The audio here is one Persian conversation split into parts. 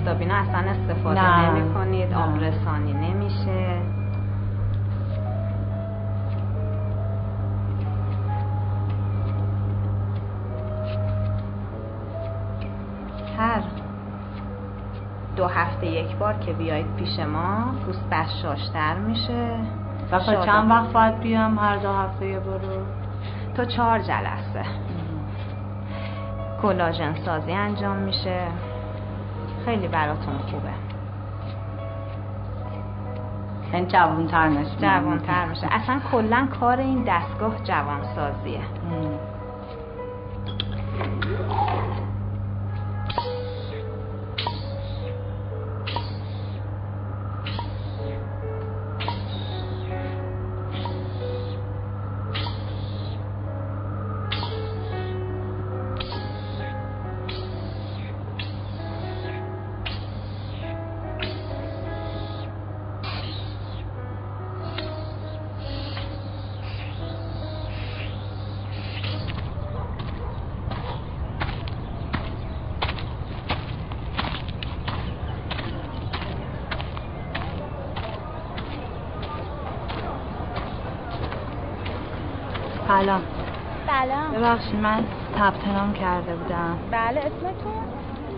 آفتابینا اصلا استفاده نه. نمی کنید. آب رسانی نمیشه هر دو هفته یک بار که بیایید پیش ما پوست بشاشتر میشه و. چند وقت باید بیام هر دو هفته یه برو تا چهار جلسه کلاژن سازی انجام میشه خیلی براتون خوبه. این جوانتر نشه جوانتر میشه اصلا کلا کار این دستگاه جوان سلام. ببخشید من ثبت نام کرده بودم. بله اسمتون؟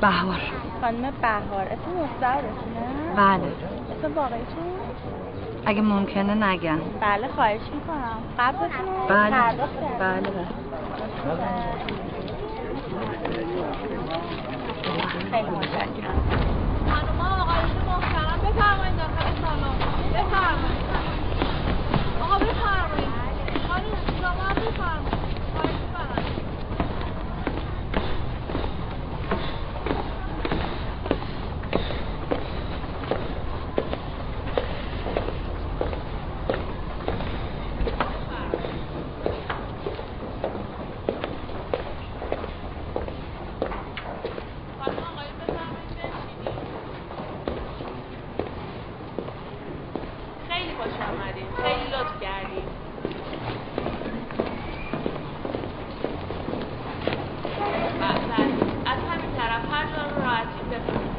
بهار. خانم بهار. اسم مستعارتونه بله. اسم واقعیتون؟ اگه ممکنه نگم بله خواهش می‌کنم. قبلتون؟ رو بله. بله بله. خیلی متشکرم. خانوما آقایون محترم بفرمایید. داخل سالن بفرمایید. آقا بفرمایید خانم شما هم بفرمایید خواهش می‌کنم. خانم آقایون بفرمایید بنشینید. خیلی خوش آمدید خیلی لطف کردید بله از همین طرف هر جا رو راحتی بفرمایید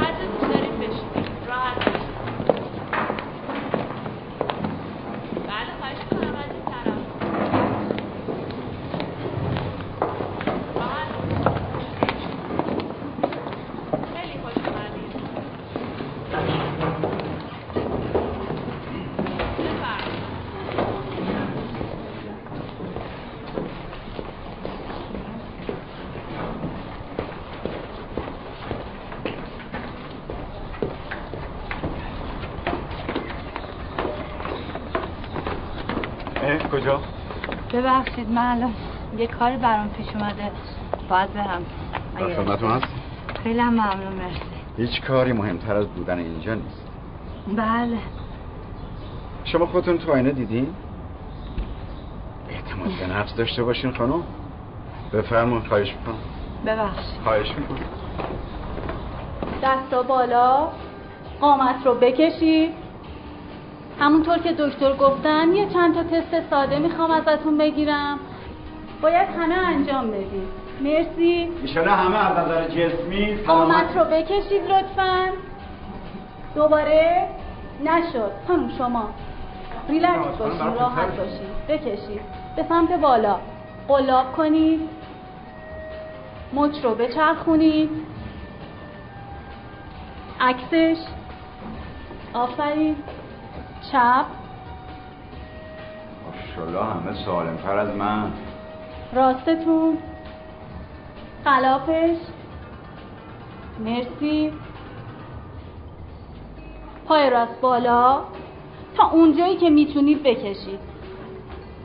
هر جا دوست دارید بشینید راحت بشینید بله خواهش می‌کنم از این طرف راحت خیلی خوش اومدید بفرمایید اه کجا؟ ببخشید من الان یه کاری برام پیش اومده. باید برم. در هست؟ خیلی هم ممنون مرسی. هیچ کاری مهمتر از بودن اینجا نیست. بله. شما خودتون تو آینه دیدین؟ اعتماد به نفس داشته باشین خانم. بفرمون خواهش می‌کنم. ببخشید. خواهش می‌کنم. دستا بالا قامت رو بکشید. همونطور که دکتر گفتن یه چند تا تست ساده می‌خوام ازتون بگیرم. باید همه انجام بدید. مرسی. ایشالا همه از نظر جسمی قامت رو بکشید لطفا. دوباره نشد. خانم شما ریلکس باشید راحت باشید بکشید. به سمت بالا. قلاب کنید. مچ رو بچرخونید. عکسش. آفرین. چپ ماشاءالله همه سالمتر از من. راستتون. خلافش. مرسی. پای راست بالا. تا اونجایی که می‌تونید بکشید.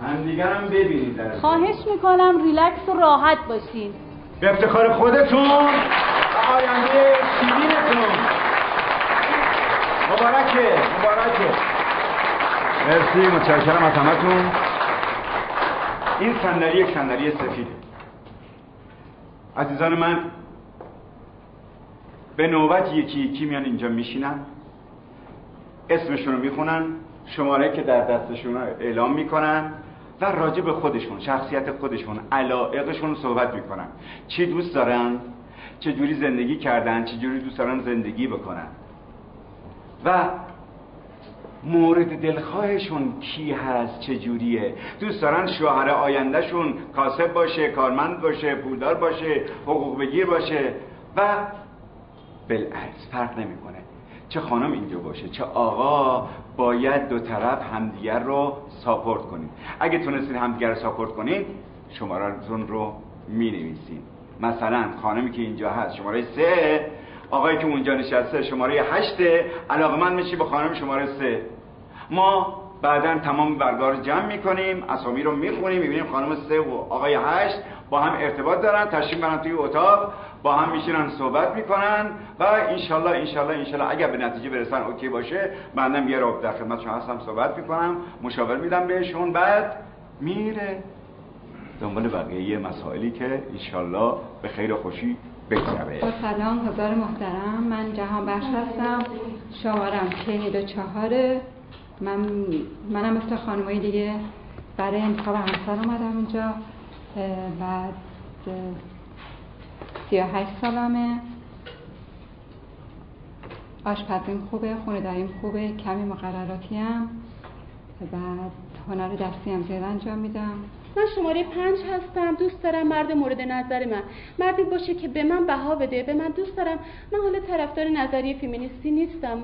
هم دیگرم ببینید در خواهش می‌کنم ریلکس و راحت باشید به افتخار خودتون و آینده شیرینتون. مبارکه مبارکه. مرسی متشکرم از همتون. این صندلی یک صندلی سفیده عزیزان من به نوبت یکی یکی میان اینجا میشینن اسمشون رو می‌خونن شماره که در دستشون اعلام می‌کنن و راجع به خودشون شخصیت خودشون علایقشون صحبت می‌کنن. چی دوست دارن؟ چه جوری زندگی کردن؟ چه جوری دوست دارن زندگی بکنن؟ و مورد دلخواهشون کی هست چه جوریه؟ دوست دارن شوهر آیندهشون کاسب باشه کارمند باشه پولدار باشه حقوق بگیر باشه و بالعکس فرق نمی‌کنه. چه خانم اینجا باشه چه آقا باید دو طرف همدیگر رو ساپورت کنید اگه تونستید همدیگر رو ساپورت کنید شمارتون رو می نویسید مثلا خانمی که اینجا هست شماره سه. آقایی که اونجا نشسته شماره هشته علاقه من میشی به خانم شماره سه. ما بعدا تمام برگار جمع می‌کنیم اسامی رو می‌خونیم می‌بینیم خانم سه و آقای هشت با هم ارتباط دارن تشریف برن توی اتاق با هم میشینن صحبت می‌کنن و انشالله انشالله انشالله اگر به نتیجه برسن اوکی باشه بندم یه رو در خدمتشون هستم صحبت می‌کنم مشاور میدم بهشون بعد میره. دنبال بقیه مسائلی که انشالله به خیر و خوشی بگذره. با سلام هزار محترم من جهان بخش هستم شمارم چهل و چهاره. من منم مثل خانمای دیگه برای انتخاب همسر اومدم اینجا بعد سی و هشت سالمه. آشپزیم خوبه خونه داریم خوبه کمی مقرراتی هم بعد هنر دستی هم زیاد انجام میدم. من شماره پنج هستم. دوست دارم مرد مورد نظر من. مردی باشه که به من بها بده. به من دوست دارم. من حالا طرفدار نظریه فیمینیستی نیستم.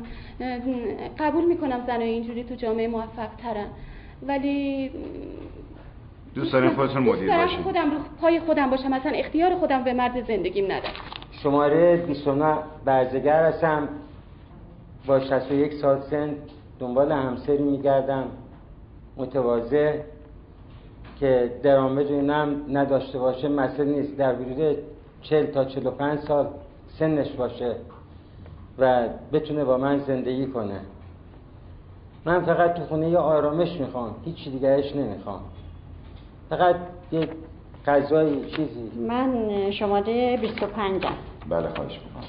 قبول می‌کنم زنای اینجوری تو جامعه موفق ترن. ولی دوست دارم خودتون مدیر باشید خودم رو پای خودم باشم. مثلا اختیار خودم به مرد زندگیم ندم شماره 29 برزگر هستم. با 61 سال سن دنبال همسری میگردم. متواضع که درآمد اینم نداشته باشه مسئله نیست. در حدود 40 تا 45 سال سنش باشه و بتونه با من زندگی کنه. من فقط تو خونه یه آرامش می‌خوام هیچ دیگرش نمی‌خوام. فقط یه غذای چیزی. من شماره 25 م بله خواهش می‌کنم.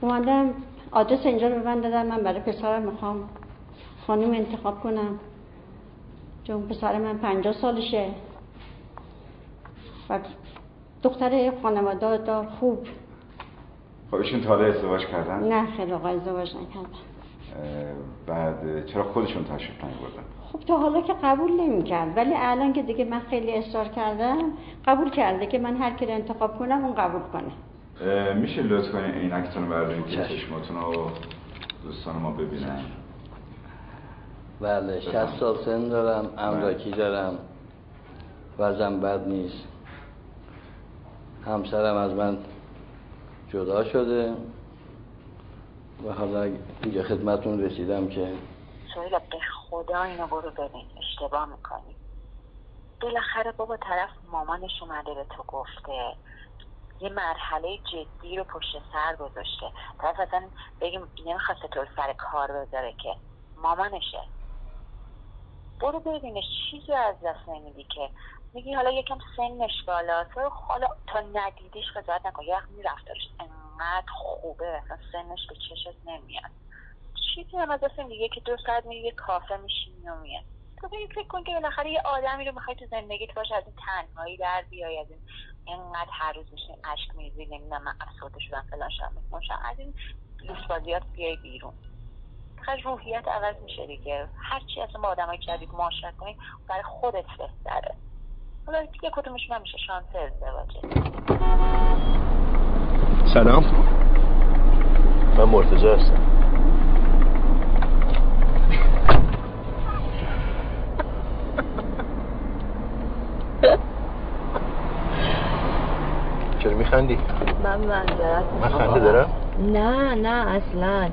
اومدم آدرس اینجا رو به من دادن من برای پسرم می‌خوام خانم انتخاب کنم. چون پسر من پنجاه سالشه. و دختر خانواده دار خوب. خب ایشون تا ازدواج کردن؟ نه خیلی آقا ازدواج نکردن. بعد چرا خودشون تشریف بردن؟ خب تا حالا که قبول نمی کرد ولی الان که دیگه من خیلی اصرار کردم قبول کرده که من هر کی انتخاب کنم اون قبول کنه. میشه لطف کنین عینکتون رو بردارین که چشماتون رو دوستان ما ببینن؟ بله 60 سال سن دارم املاکی دارم وزن بد نیست. همسرم از من جدا شده و حالا اینجا خدمتون رسیدم که سویل به خدا اینو برو ببین اشتباه می‌کنی. بالاخره بابا طرف مامانش اومده به تو گفته. یه مرحله جدی رو پشت سر گذاشته. طرف اصلا بگیم نمی‌خواسته تو سر کار بذاره که. مامانشه. برو ببینش. چیزی از دست نمیدی که. میگی حالا یکم سنش بالا تو حالا تا ندیدیش قضاوت نکن. یه وقت رفتارش انقدر خوبه. اصلا سنش به چشت نمیاد. چیزی هم از دست دیگه که دو ساعت میری یه کافه میشینی و میاد. تو بگی فکر کن که بالاخره یه آدمی رو می‌خوای تو زندگیت باشه از این تنهایی در بیای از این اینقدر هر روز میشین اشک میریزی نمی‌دونم من افسرده شدم فلان شدم. از این لوس بازیات بیای بیرون. بالاخره روحیت عوض میشه دیگه. هرچی اصلا با آدم های جدید معاشرت کنی برای خودت بهتره. حالا دیگه کدومشون هم میشه شانس ازدواجه سلام. من مرتضی هستم. چرا میخندی؟ من منظرت من خنده دارم؟ نه نه اصلا.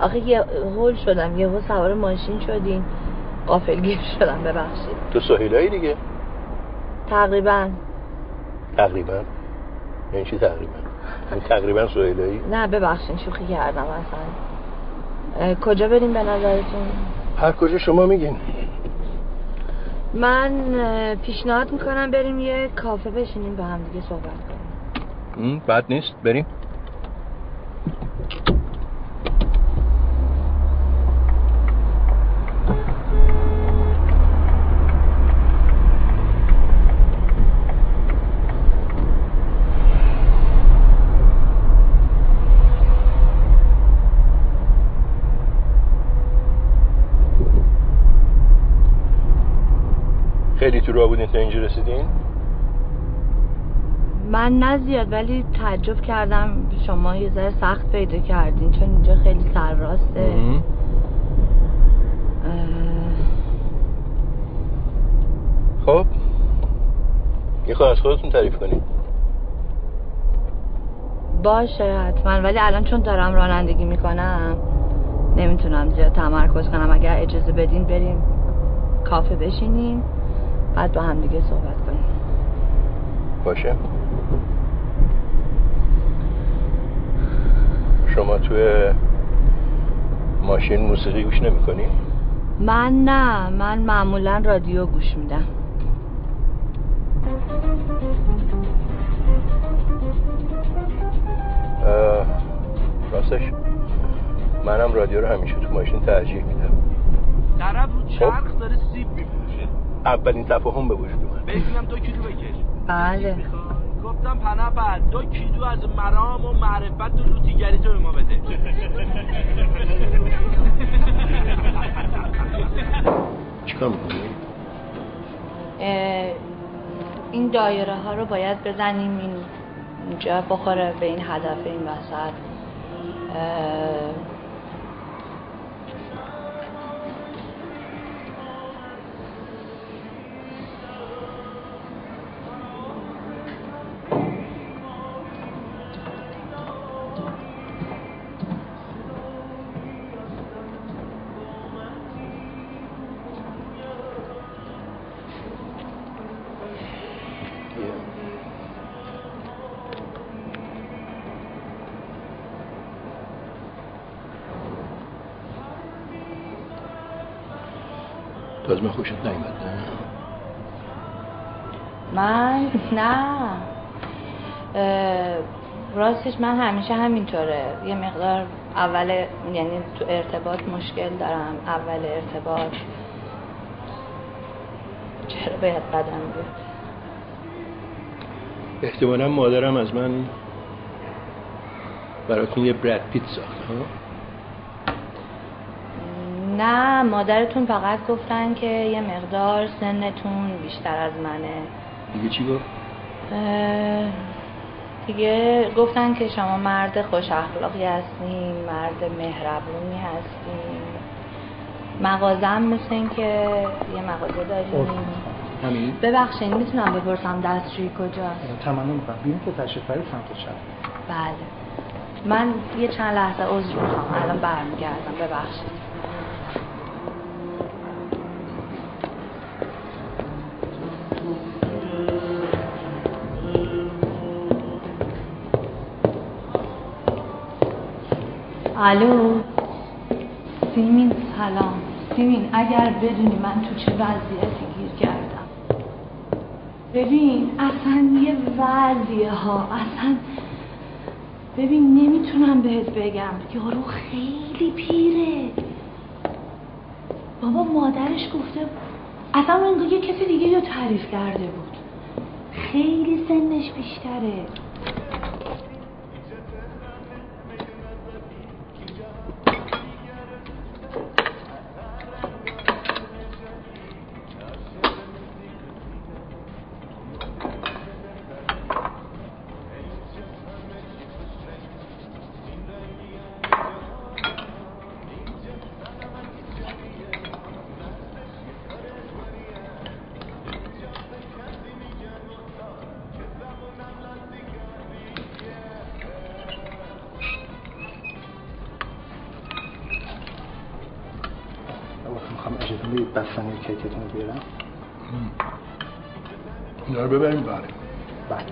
آخه یه هول شدم یه سوار ماشین شدین قافلگیر شدم ببخشید. تو سهیلایی دیگه؟ تقریبا. تقریبا؟ یعنی چی تقریبا؟ یعنی تقریبا سهیلایی؟ نه ببخشید شوخی کردم اصلا. کجا بریم به نظرتون؟ هر کجا شما میگین. من پیشنهاد می‌کنم بریم یه کافه بشینیم با هم دیگه صحبت کنیم. بد نیست بریم. راه بودین تا اینجا رسیدین؟ من نه زیاد ولی تعجب کردم شما یه ذره سخت پیدا کردین چون اینجا خیلی سرراسته. خب. یه خواهد از خودتون تعریف کنید باشه حتما. ولی الان چون دارم رانندگی می‌کنم نمی‌تونم زیاد تمرکز کنم. اگر اجازه بدین بریم کافه بشینیم. بعد با هم دیگه صحبت کنیم. باشه. شما توی ماشین موسیقی گوش نمی من نه من معمولا رادیو گوش میدم. راستش منم رادیو رو همیشه تو ماشین ترجیح میدم. طرف رو چرخ داره سیب اولین تفاهم به وجود اومد. بگم دو کیلو بکش. بله. گفتم پنپر دو کیلو از مرام و معرفت و لوتیگری تو به ما بده. چیکار می‌کنی؟ این دایره ها رو باید بزنیم این اینجا بخوره به این هدف این وسط. نه. راستش من همیشه همینطوره. یه مقدار اول یعنی تو ارتباط مشکل دارم. اول ارتباط. چرا باید بدم بیاد؟ احتمالا مادرم از من براتون یه برد پیت ساخت ها؟ نه مادرتون فقط گفتن که یه مقدار سنتون بیشتر از منه. دیگه چی گفت؟ دیگه گفتن که شما مرد خوش اخلاقی هستین مرد مهربونی هستین. مغازم مثل این که یه مغازه داریم. همین؟ ببخشید می‌تونم بپرسم دستشویی کجاست؟ تمنا می‌کنم بیم که تشریف برید سمت چپ. بله. من یه چند لحظه عذر می‌خوام. الان برمیگردم. ببخشید. الو. سیمین سلام. سیمین اگر بدونی من تو چه وضعیتی گیر کردم. ببین اصلا یه وضعیه ها. اصلا ببین نمی‌تونم بهت بگم. یارو خیلی پیره. بابا مادرش گفته اصلا انگار یه کسی دیگه رو تعریف کرده بود. خیلی سنش بیشتره. بستنی کیکتون رو بیارم. اینا ببریم بله بله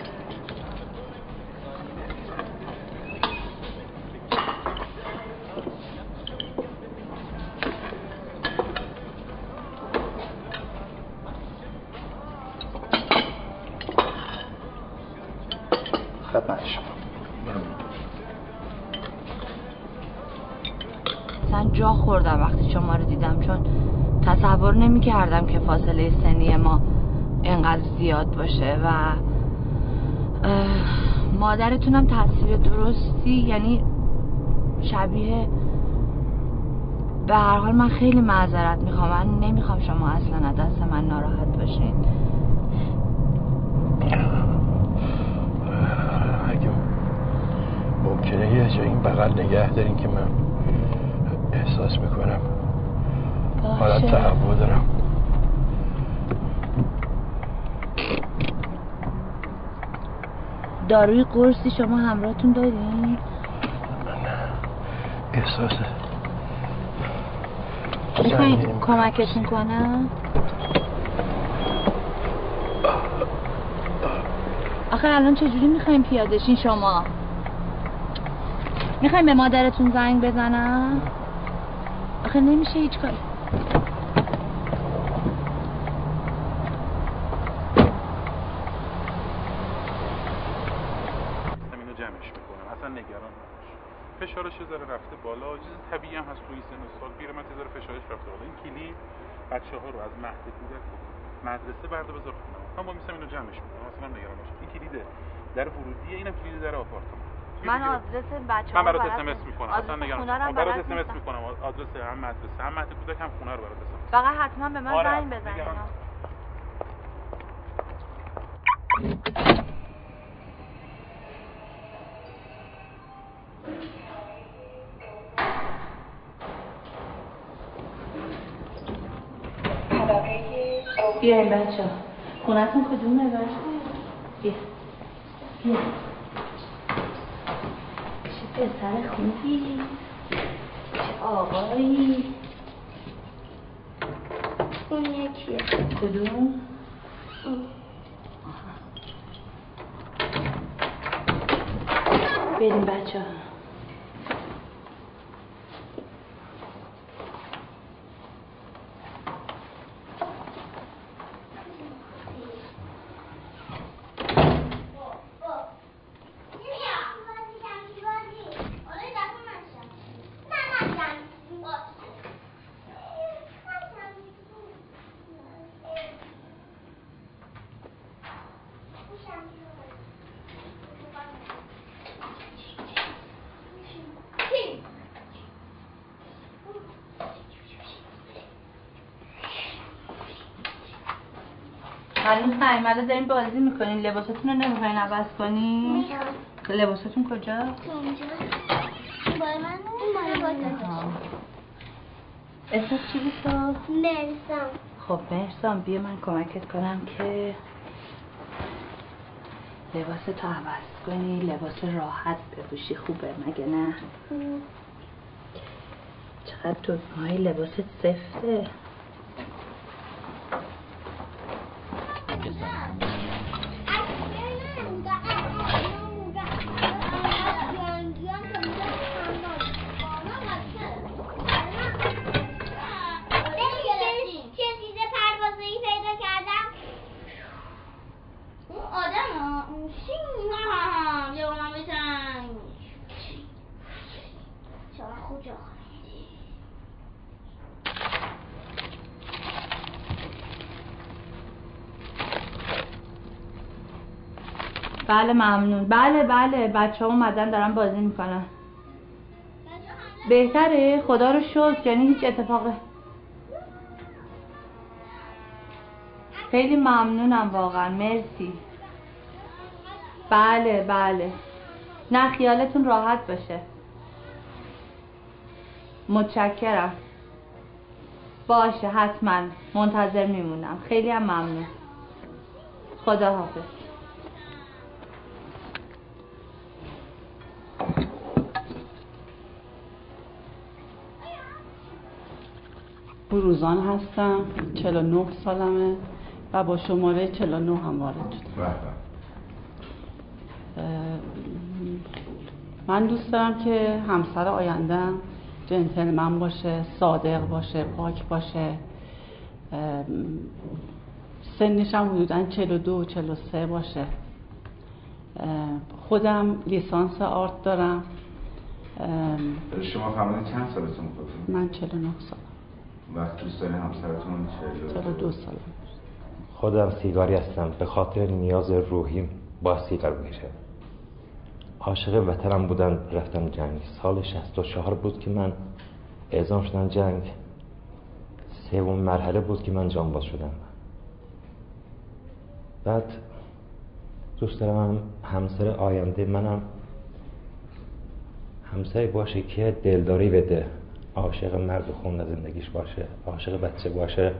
خدمت شما اصلا جا خوردم وقتی شما رو دیدم چون تصور نمی کردم که فاصله سنی ما انقدر زیاد باشه و مادرتونم تاثیر درستی یعنی شبیه به هر حال من خیلی معذرت می‌خوام. من نمی‌خوام شما اصلا از دست من ناراحت باشین. اگه ممکنه یه جا این بغل نگه دارین که من احساس می‌کنم. حالت تهوع دارم. داروی قرصی شما همراهتون دارین؟ احساس می‌خواین کمکتون کنم؟ آخه الان چجوری می‌خوایم پیادشین شما؟ می‌خوایم به مادرتون زنگ بزنم؟ آخه نمیشه هیچ کاری اینو جمعش می‌کنم اصلا نگران نباش فشارش ذره رفته بالا. چیز طبیعی هم هست توی این سن و سال. پیرمرد یه فشارش رفته بالا. این کلید بچه ها رو از مهد کودک مدرسه برده بذار خونه. من با میسم اینو جمعش می‌کنم. اصلا نگران باش این کلیده در ورودیه اینم کلید در آپارتمان. من آدرس بچه من برات اس ام اس می‌کنم. اصلا نگران رو هم نباش. برات اس ام اس. می‌کنم. آدرس هم مدرسه. هم مهد کودک هم خونه رو برات اس فقط حتما به من آره، زنگ بزنین بیاین بچه خونتون کدومه بچه بیا. بیا. چه پسر خوبی. چه آقایی. اون یکیه. کدوم؟ بریم بچه ها نیومده دارین بازی می‌کنین. لباساتون رو نمی‌خواین عوض کنین؟ لباساتون کجا؟ اونجا بای من آها. اسمت چی بود تو؟ مرسم خب مرسام بیا من کمکت کنم که لباس تو عوض کنی لباس راحت بپوشی. خوبه مگه نه؟ چقدر تو ماهی لباست سفته چه چیز پروازه‌ای پیدا کردم اون آدم ها اون چی ها بیا با من بزن چرا کجا بله ممنون. بله بله بچه ها اومدن دارن بازی می‌کنن. بهتره؟ خدا رو شکر یعنی هیچ اتفاق خیلی ممنونم واقعا. مرسی. بله بله. نه خیالتون راحت باشه. متشکرم. باشه حتما. منتظر میمونم. خیلی هم ممنون. خدا حافظ بروزان هستم 49 سالمه و با شماره 49 هم وارد شدم. من دوست دارم که همسر آیندهم جنتلمن باشه صادق باشه پاک باشه. سنش هم حدودا 42 43 باشه. خودم لیسانس آرت دارم. شما فرمودید چند سالتون خودتون؟ من 49 سالم وقت دوست دارین همسرتون 42 سالم خودم سیگاری هستم. به خاطر نیاز روحیم با سیگار میشه عاشق وطنم بودم رفتم جنگ. سال 64 بود که من اعزام شدم جنگ. سوم مرحله بود که من جانباز شدم. بعد دوست دارم هم همسر آینده منم همسری باشه که دلداری بده. عاشق مرد و خون زندگیش باشه عاشق بچه باشه.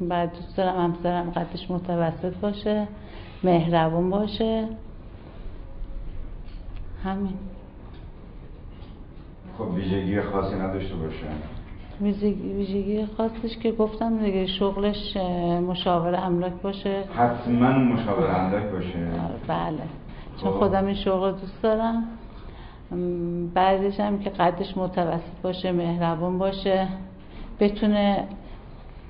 بعد دوست دارم همسرم قدش متوسط باشه مهربون باشه. همین. خب ویژگی خاصی نداشته باشه. ویژگی ویژگی خاصش که گفتم دیگه شغلش مشاور املاک باشه. حتما مشاور املاک باشه. بله. چون خب. خودم این شغل دوست دارم. بعدش هم که قدش متوسط باشه مهربون باشه. بتونه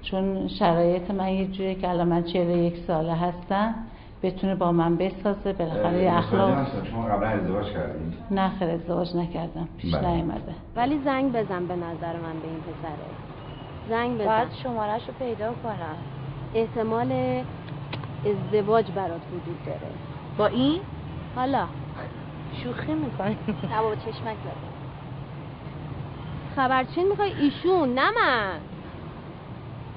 چون شرایط من یه جوریه که الان من 41 ساله هستم بتونه با من بسازه. بالاخره یه اخلاق. شما قبلا ازدواج کردین؟ نه خیر ازدواج نکردم. پیش بله. نیومده. ولی زنگ بزن به نظر من به این پسره. زنگ بزن. باید شمارش رو پیدا کنم. احتمال ازدواج برات وجود داره. با این؟ حالا. شوخی می‌کنی؟ نه بابا چشمک زده خبرچین می‌خوای؟ ایشون نه من.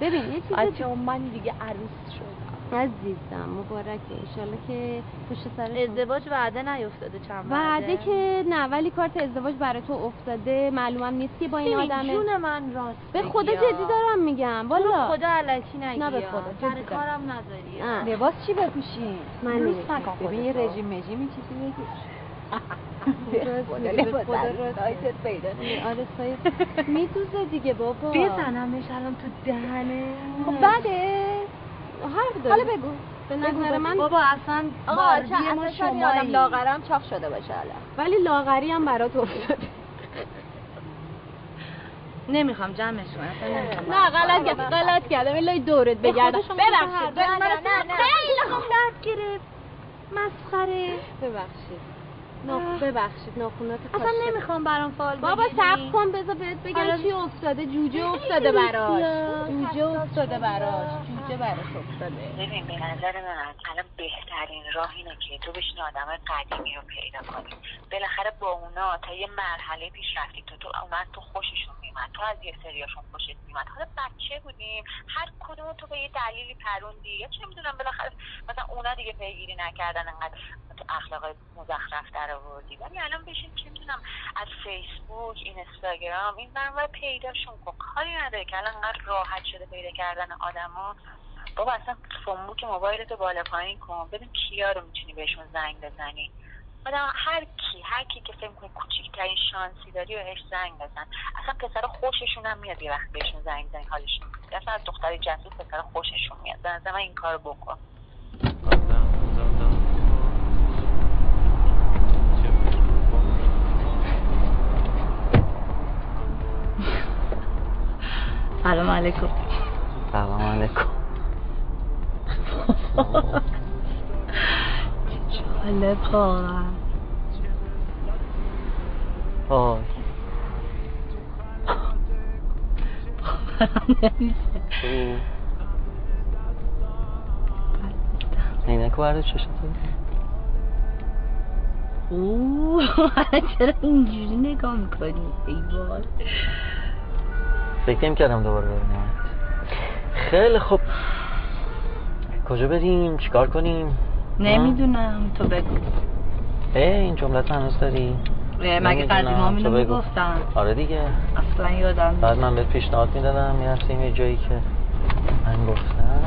ببین یه چیز بچه من دیگه عروس شد عزیزم مبارکه. انشالله که پشت سر ازدواج وعده نیفتاده چند وعده. که نه ولی کارت ازدواج برای تو افتاده. معلومم نیست که با این آدمه. جون من راست به خدا. جدی دارم میگم. والا. خدا علکی نگی نه به. خدا سر جدی دارم. کارم نذاری. آه. لباس چی بپوشیم من. نکن ببین یه رژیم مژیمی چیزی بگیر. راست سایتت پیدا آره سایت میدوزه دیگه بابا. بزنمش الان تو دهنه. خب بده حرف داری حالا بگو. به نظر. من بابا اصلا آقا چه ما شمایی. لاغرم چاق شده باشه حالا. ولی لاغری هم برات افتاده. نمی‌خوام جمعش کنم. اصلا نمی‌خوام. نه غلط کردم. غلط کردم. الا دورت بگردم. شما ببخشید. خیلی خوب درد گرفت. مسخره. ببخشید. ناخ ببخشید ناخونات اصلا. نمی‌خوام برام فال بابا. صبر کن بذار بهت بگم چی افتاده. جوجه افتاده براش. جوجه افتاده براش. جوجه براش افتاده. ببین به نظر من الان بهترین راه اینه که تو بشین آدم قدیمی رو پیدا کنی. بالاخره با اونا تا یه مرحله پیش رفتی. تو تو اومد تو خوششون میومد تو از یه سریاشون خوشت میومد حالا بچه بودیم. هر کدوم تو به یه دلیلی پروندی. یا چه می‌دونم بالاخره مثلا اونا دیگه پیگیری نکردن. انقدر تو اخلاق مزخرف در آوردی ولی الان بشین چه می‌دونم از فیسبوک اینستاگرام این برنامه پیداشون کن. کاری نداره که الان انقدر راحت شده پیدا کردن آدما. بابا اصلا فنبوک موبایلتو بالا پایین کن. ببین کیا رو می‌تونی بهشون زنگ بزنی. آدم هر کی هر کی که فکر کنی کوچیکترین شانسی داری بهش زنگ بزن. اصلا پسر خوششون هم میاد یه وقت بهشون زنگ بزنی حالشون. اصلا از دختر جسور پسر خوششون میاد. به نظر من این کارو بکن. سلام علیکم. سلام علیکم. جالب واقعا نمیشه. عینک برده چشتو اوه چرا اینجوری نگاه می‌کنی؟ ای وای. فکر نمی کردم دوباره ببینم خیلی خوب. کجا بریم؟ چیکار کنیم؟ نمی‌دونم. تو بگو. اه این جملت هنوز داری؟ مگه اینو بگو. می‌گفتن آره دیگه. اصلا یادم بعد من بهت پیشنهاد می‌دادم. می‌رفتیم یه جایی که من گفتم.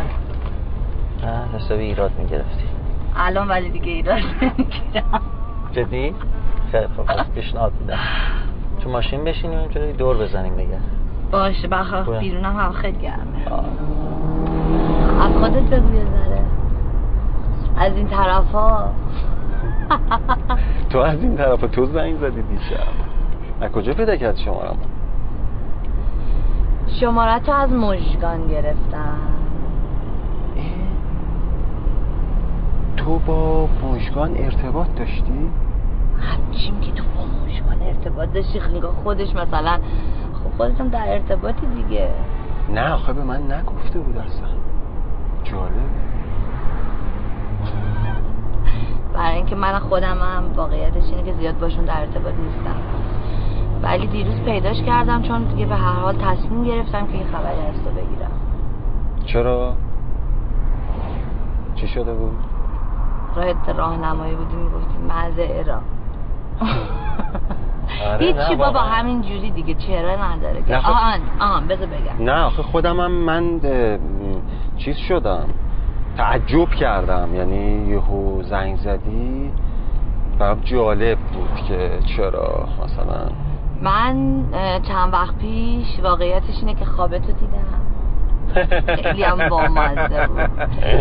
بعد حسابی ایراد می‌گرفتی. الان ولی دیگه ایراد نمی‌گیرم. جدی؟ خیلی پس پیشنهاد میدم. تو ماشین بشینیم اینجوری دور بزنیم دیگه. باشه بخواه بیرونم هوا خیلی گرمه. از خودت بگو یه از این طرف ها تو از این طرف تو زنگ زدی دیشب. از کجا پیدا کرد شمارم؟ شماره تو از مژگان گرفتم. تو با مژگان ارتباط داشتی؟ همچین که تو با مژگان ارتباط داشتی خیلی خودش مثلا خب خودت هم در ارتباطی دیگه. نه آخه به من نگفته بود اصلا. جالب برای اینکه من خودم هم واقعیتش اینه که زیاد باشون در ارتباط نیستم. ولی دیروز پیداش کردم چون دیگه به هر حال تصمیم گرفتم که یه خبری تو بگیرم. چرا؟ چی شده بود؟ راهت راهنمایی بودی می‌گفتی مزه را آره، هیچی بابا. همین جوری دیگه چهره نداره که. نه، خب- آهان آهان بذار بگم. نه آخه خودم هم من چیز شدم. تعجب کردم. یعنی یهو زنگ زدی برام جالب بود که چرا مثلا. من چند وقت پیش واقعیتش اینه که خوابتو دیدم. خیلی هم بامزه بود.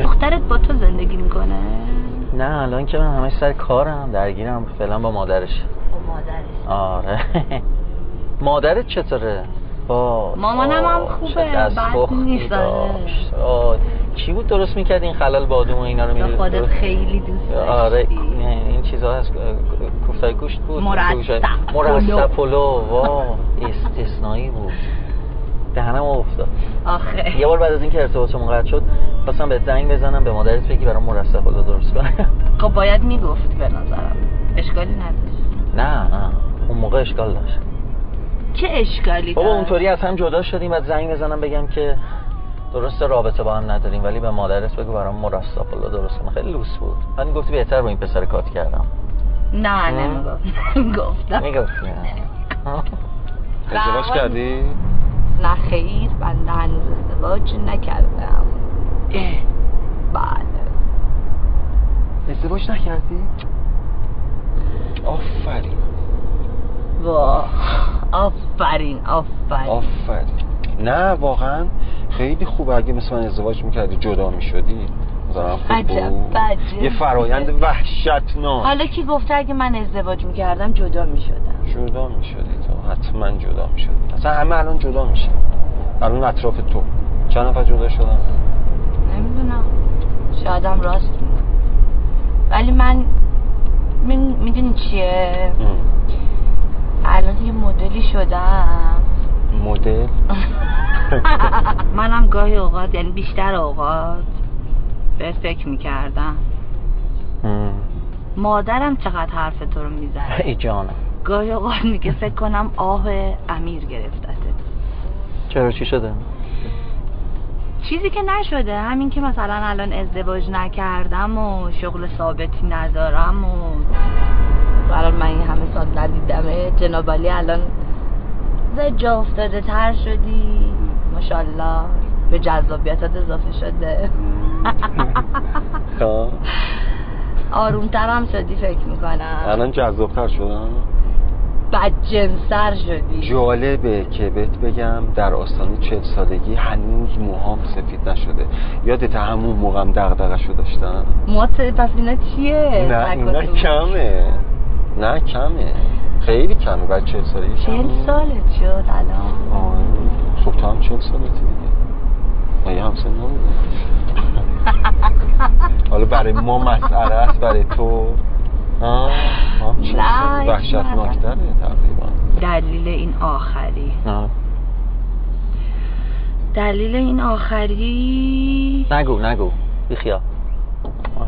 دخترت با تو زندگی می‌کنه؟ نه الان که من همش سر کارم درگیرم فعلا با مادرش. آره. مادرت چطوره؟ مامانم هم خوبه، بد نیست، کی بود درست می‌کرد این خلال بادوم و اینا رو می‌دید؟ خودت خیلی دوست آره این چیزها هست کوفتای گوشت بود مرصع مرصع پلو. وا استثنایی بود. دهنم افتاد. آخه. یه بار بعد از اینکه ارتباطمون قطع شد خواستم به زنگ بزنم به مادرت بگی برام مرصع پلو درست کنه خب باید می‌گفت به نظرم. اشکالی نداشت. نه نه. اون موقع اشکال داشت. چه اشکالی بابا؟ اونطوری از هم جدا شدیم بعد زنگ بزنم بگم که درسته رابطه با هم نداریم ولی به مادرت بگو برام مرصع پلو درست کنه خیلی لوس بود. من گفتی بهتر با این پسر کات کردم. نه نمی‌گفت گفتم. می‌گفتی ازدواج نه. کردی؟ نه خیر بنده هنوز ازدواج نکردم. بله. ازدواج نکردی؟ آفرین. وا آفرین آفرین. آفرین. نه واقعا خیلی خوبه. اگه مثل من ازدواج می‌کردی جدا می‌شدی. مثلا عجب. یه فرایند وحشتناک. حالا کی گفته اگه من ازدواج می‌کردم جدا می‌شدم؟ جدا می‌شدی تو. حتما جدا می‌شدی. اصلا همه الان جدا میشن. الان اطراف تو. چند نفر جدا شدن؟ نمی‌دونم. شایدم راست میگه ولی من می‌دونی چیه؟ الان یه مدلی شدم. مدل؟ منم گاهی اوقات یعنی بیشتر اوقات به فکر می‌کردم. مادرم چقدر حرف تو رو می‌زنه ای جانم. گاهی اوقات میگه فکر کنم آه امیر گرفتته. چرا؟ چی شده؟ چیزی که نشده همین که مثلا الان ازدواج نکردم و شغل ثابتی ندارم و برای من این همه سال ندیدمه. جنابالی الان زد جا افتاده تر شدی. ماشاءالله. به جذابیتات اضافه شده. خب. آرومتر هم شدی فکر می‌کنم. الان جذابتر شدن بدجنسر شدی. جالبه که بهت بگم در آستانه چل سالگی هنوز موهام سفید نشده. یادت همون موقعم دغدغه‌شو داشتم؟ موات پس اینا چیه؟ نه اینا. کمه. نه کمه. خیلی کمه. بعد چل سالگی چهل. سالت شد الان؟ آره. خب تو هم چل سالتی دیگه. مگه همسن حالا برای ما مسئله است برای تو. ها ها چل نه، وحشتناکتره تقریبا. دلیل این آخری. آه. دلیل این آخری؟ نگو نگو. بیخیال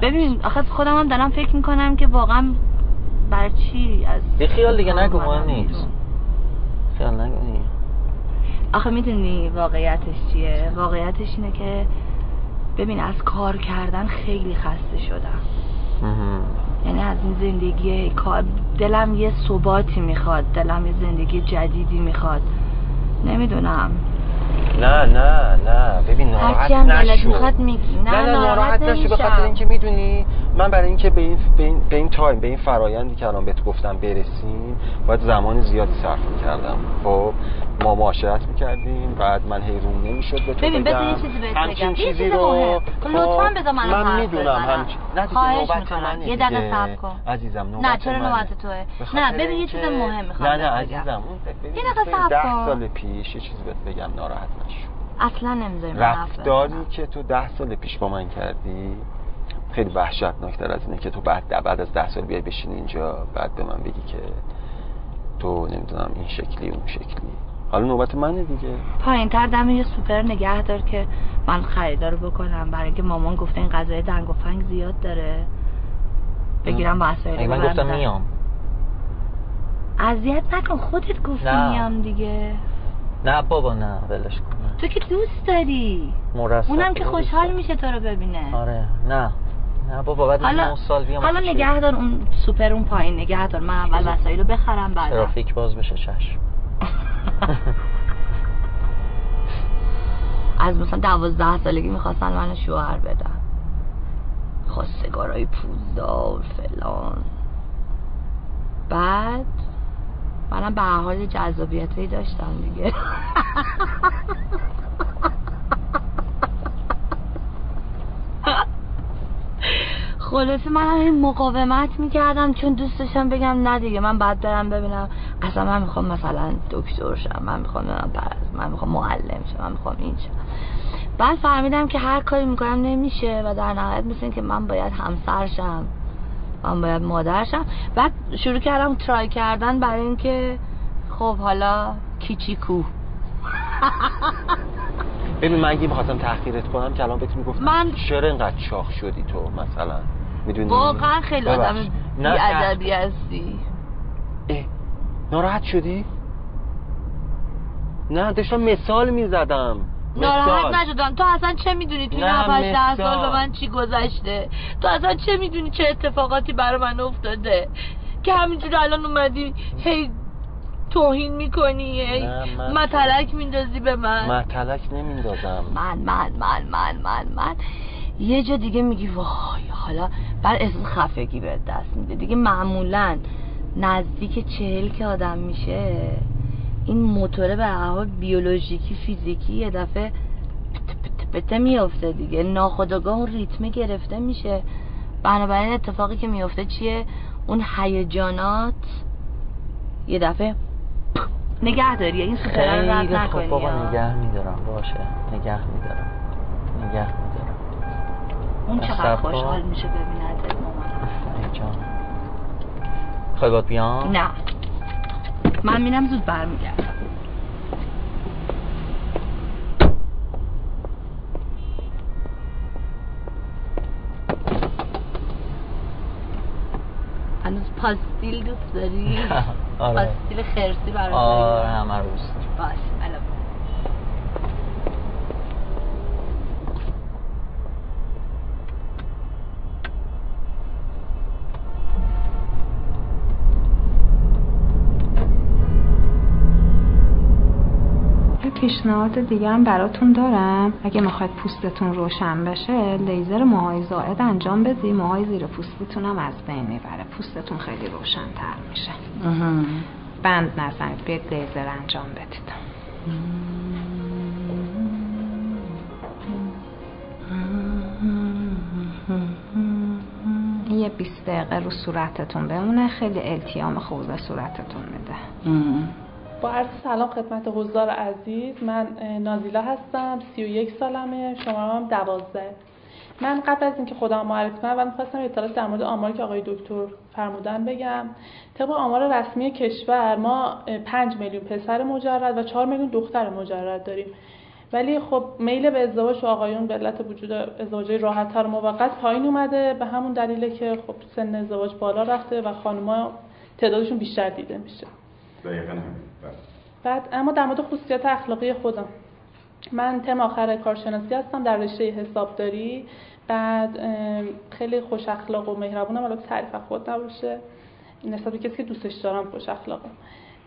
ببین آخه خودم هم دارم فکر می‌کنم که واقعا بر چی از بیخیال دیگه نگو مهم نیست. خیال نگو دیگه. آخه می‌دونی واقعیتش چیه؟ واقعیتش اینه که ببین از کار کردن خیلی خسته شدم. یعنی از این زندگی کار دلم یه ثباتی می‌خواد دلم یه زندگی جدیدی می‌خواد. نمی‌دونم. نه نه نه. ببین ناراحت نشو. می‌خواد میگی. نه نه ناراحت نشو به. خاطر اینکه می‌دونی من برای اینکه به این به این, به این تایم به این فرایندی که الان بهت گفتم برسیم باید زمان زیادی صرف می‌کردم خب ما معاشرت می‌کردیم بعد من حیرون نمی‌شد به تو ببین بذار یه. چیزی بهت بگم چیزی چیز رو خب، لطفا بذار من من می‌دونم دیگه خواهش نوبت می‌کنم یه دقیقه. صبر کن عزیزم نوبت نه چرا. نوبت توه نه ببین یه چیز مهم می‌خوام نه نه عزیزم. اون یه دقیقه صبر کن. سال پیش یه چیزی بهت بگم ناراحت نشو اصلا نمی‌ذاری من حرف بزنم. رفتاری که تو ده سال پیش با من کردی خیلی وحشتناکتر از اینه که تو بعد بعد از ده سال بیای بشینی اینجا بعد به من بگی که تو نمی‌دونم این شکلی اون شکلی. حالا نوبت منه دیگه. پایین تر دم یه سوپر نگه دار که من خریدار بکنم. برای اینکه مامان گفته این غذای دنگ و فنگ زیاد داره. بگیرم با وسایل من گفتم. میام. اذیت نکن خودت گفتی نه. میام دیگه. نه بابا نه ولش کن. تو که دوست داری. مرسل اونم که خوشحال میشه تو رو ببینه. آره نه. بابا بعد حالا سال بیام حالا چی؟ نگه دار اون سوپر اون پایین نگه دار من اول وسایل رو بخرم بعد ترافیک باز بشه چشم. از مثلا دوازده سالگی می‌خواستن من شوهر بدن. خواستگارای پولدار فلان. بعد منم به حال جذابیتی داشتم دیگه. خلاصه من این مقاومت می‌کردم چون دوست داشتم بگم نه دیگه من بعد برم ببینم. اصلا من می‌خوام مثلا دکتر شم من می‌خوام برم پرست من می‌خوام معلم شم من می‌خوام این شم. بعد فهمیدم که هر کاری می‌کنم نمیشه و در نهایت مثل که من باید همسر شم من باید مادر شم. بعد شروع کردم ترای کردن برای اینکه خب حالا کیچی کو ببین من اگه می‌خواستم تحقیرت کنم که الان بهت می‌گفتم من- چرا اینقدر چاق شدی تو مثلا؟ می‌دونی؟ واقعا خیلی آدم بیادبی هستی. ناراحت شدی؟ نه داشتم مثال می‌زدم. ناراحت نشدم. تو اصلا چه می‌دونی توی نه، 7 ده سال. به من چی گذشته؟ تو اصلا چه می‌دونی چه اتفاقاتی برای من افتاده؟ که همینجور الان اومدی هی توهین می‌کنی هی نه، من- متلک میندازی به من. متلک نمیندازم. من من من من من من. یه جا دیگه میگی وای حالا بعد احساس خفگی به دست میده. دیگه معمولا نزدیک چهل که آدم میشه این موتوره به هر بیولوژیکی فیزیکی یه دفعه پت پت میفته دیگه. ناخودآگاه اون ریتم گرفته میشه. بنابراین اتفاقی که میفته چیه؟ اون هیجانات یه دفعه نگه داری این سوپره رو رد خیلی نکنی خوب بابا. نگه میدارم. باشه. نگه میدارم. نگه میدارم. اون چقدر. خوشحال میشه ببیند؟ مامان خواهی بیام؟ نه. من میرم زود برمیگردم. هنوز پاستیل دوست داری؟ آره. پاستیل خرسی برای آره همه رو دوست دارم. باش الان یه پیشنهاد دیگه هم براتون دارم. اگه می‌خواید پوستتون روشن بشه لیزر موهای زائد انجام بدی موهای زیر پوستتون هم از بین می‌بره. پوستتون خیلی روشن تر میشه بند نزنید. بیاید لیزر انجام بدید. یه 20 دقیقه رو صورتتون بمونه. خیلی التیام خوب به صورتتون میده. با عرض سلام خدمت حضار عزیز. من نازیلا هستم 31 سالمه شماره هم 12 من قبل از اینکه خودم معرفی کنم و می‌خواستم اطلاعات در مورد آماری که آقای دکتر فرمودن بگم. طبق آمار رسمی کشور ما 5 میلیون پسر مجرد و 4 میلیون دختر مجرد داریم. ولی خب میل به ازدواج و آقایون به علت وجود ازدواجی راحت‌تر موقت پایین اومده. به همون دلیله که خب سن ازدواج بالا رفته و خانم‌ها تعدادشون بیشتر دیده میشه. دقیقا بله. بعد اما در مورد خصوصیات اخلاقی خودم. من تم آخر کارشناسی هستم در رشته حسابداری. بعد خیلی خوش اخلاق و مهربونم البته تعریف خود نباشه. نسبت به کسی که دوستش دارم خوش اخلاقم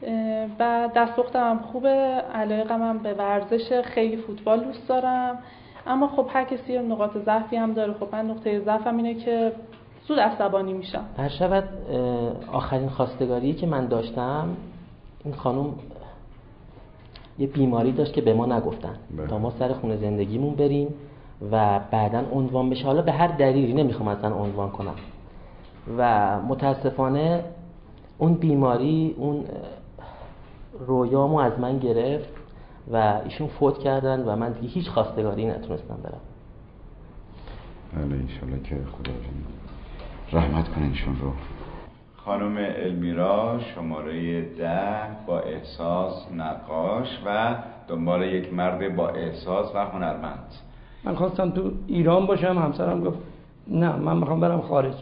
اه، بعد دست دخترم خوبه علاقم هم به ورزش خیلی فوتبال دوست دارم. اما خب هر کسی نقاط ضعفی هم داره. خب من نقطه ضعفم اینه که زود عصبانی میشم. هر شود اه، آخرین خواستگاری که من داشتم این خانم یه بیماری داشت که به ما نگفتن. بله. تا ما سر خونه زندگیمون بریم و بعدا عنوان بشه. حالا به هر دلیلی نمی‌خوام اصلا عنوان کنم. و متاسفانه اون بیماری اون رویامو از من گرفت و ایشون فوت کردن و من دیگه هیچ خواستگاری نتونستم برم. بله انشالله که خدا رحمت کنه ایشون رو. خانم المیرا شماره ده با احساس نقاش و دنبال یک مرد با احساس و هنرمند. من خواستم تو ایران باشم همسرم گفت نه من می‌خوام برم خارج.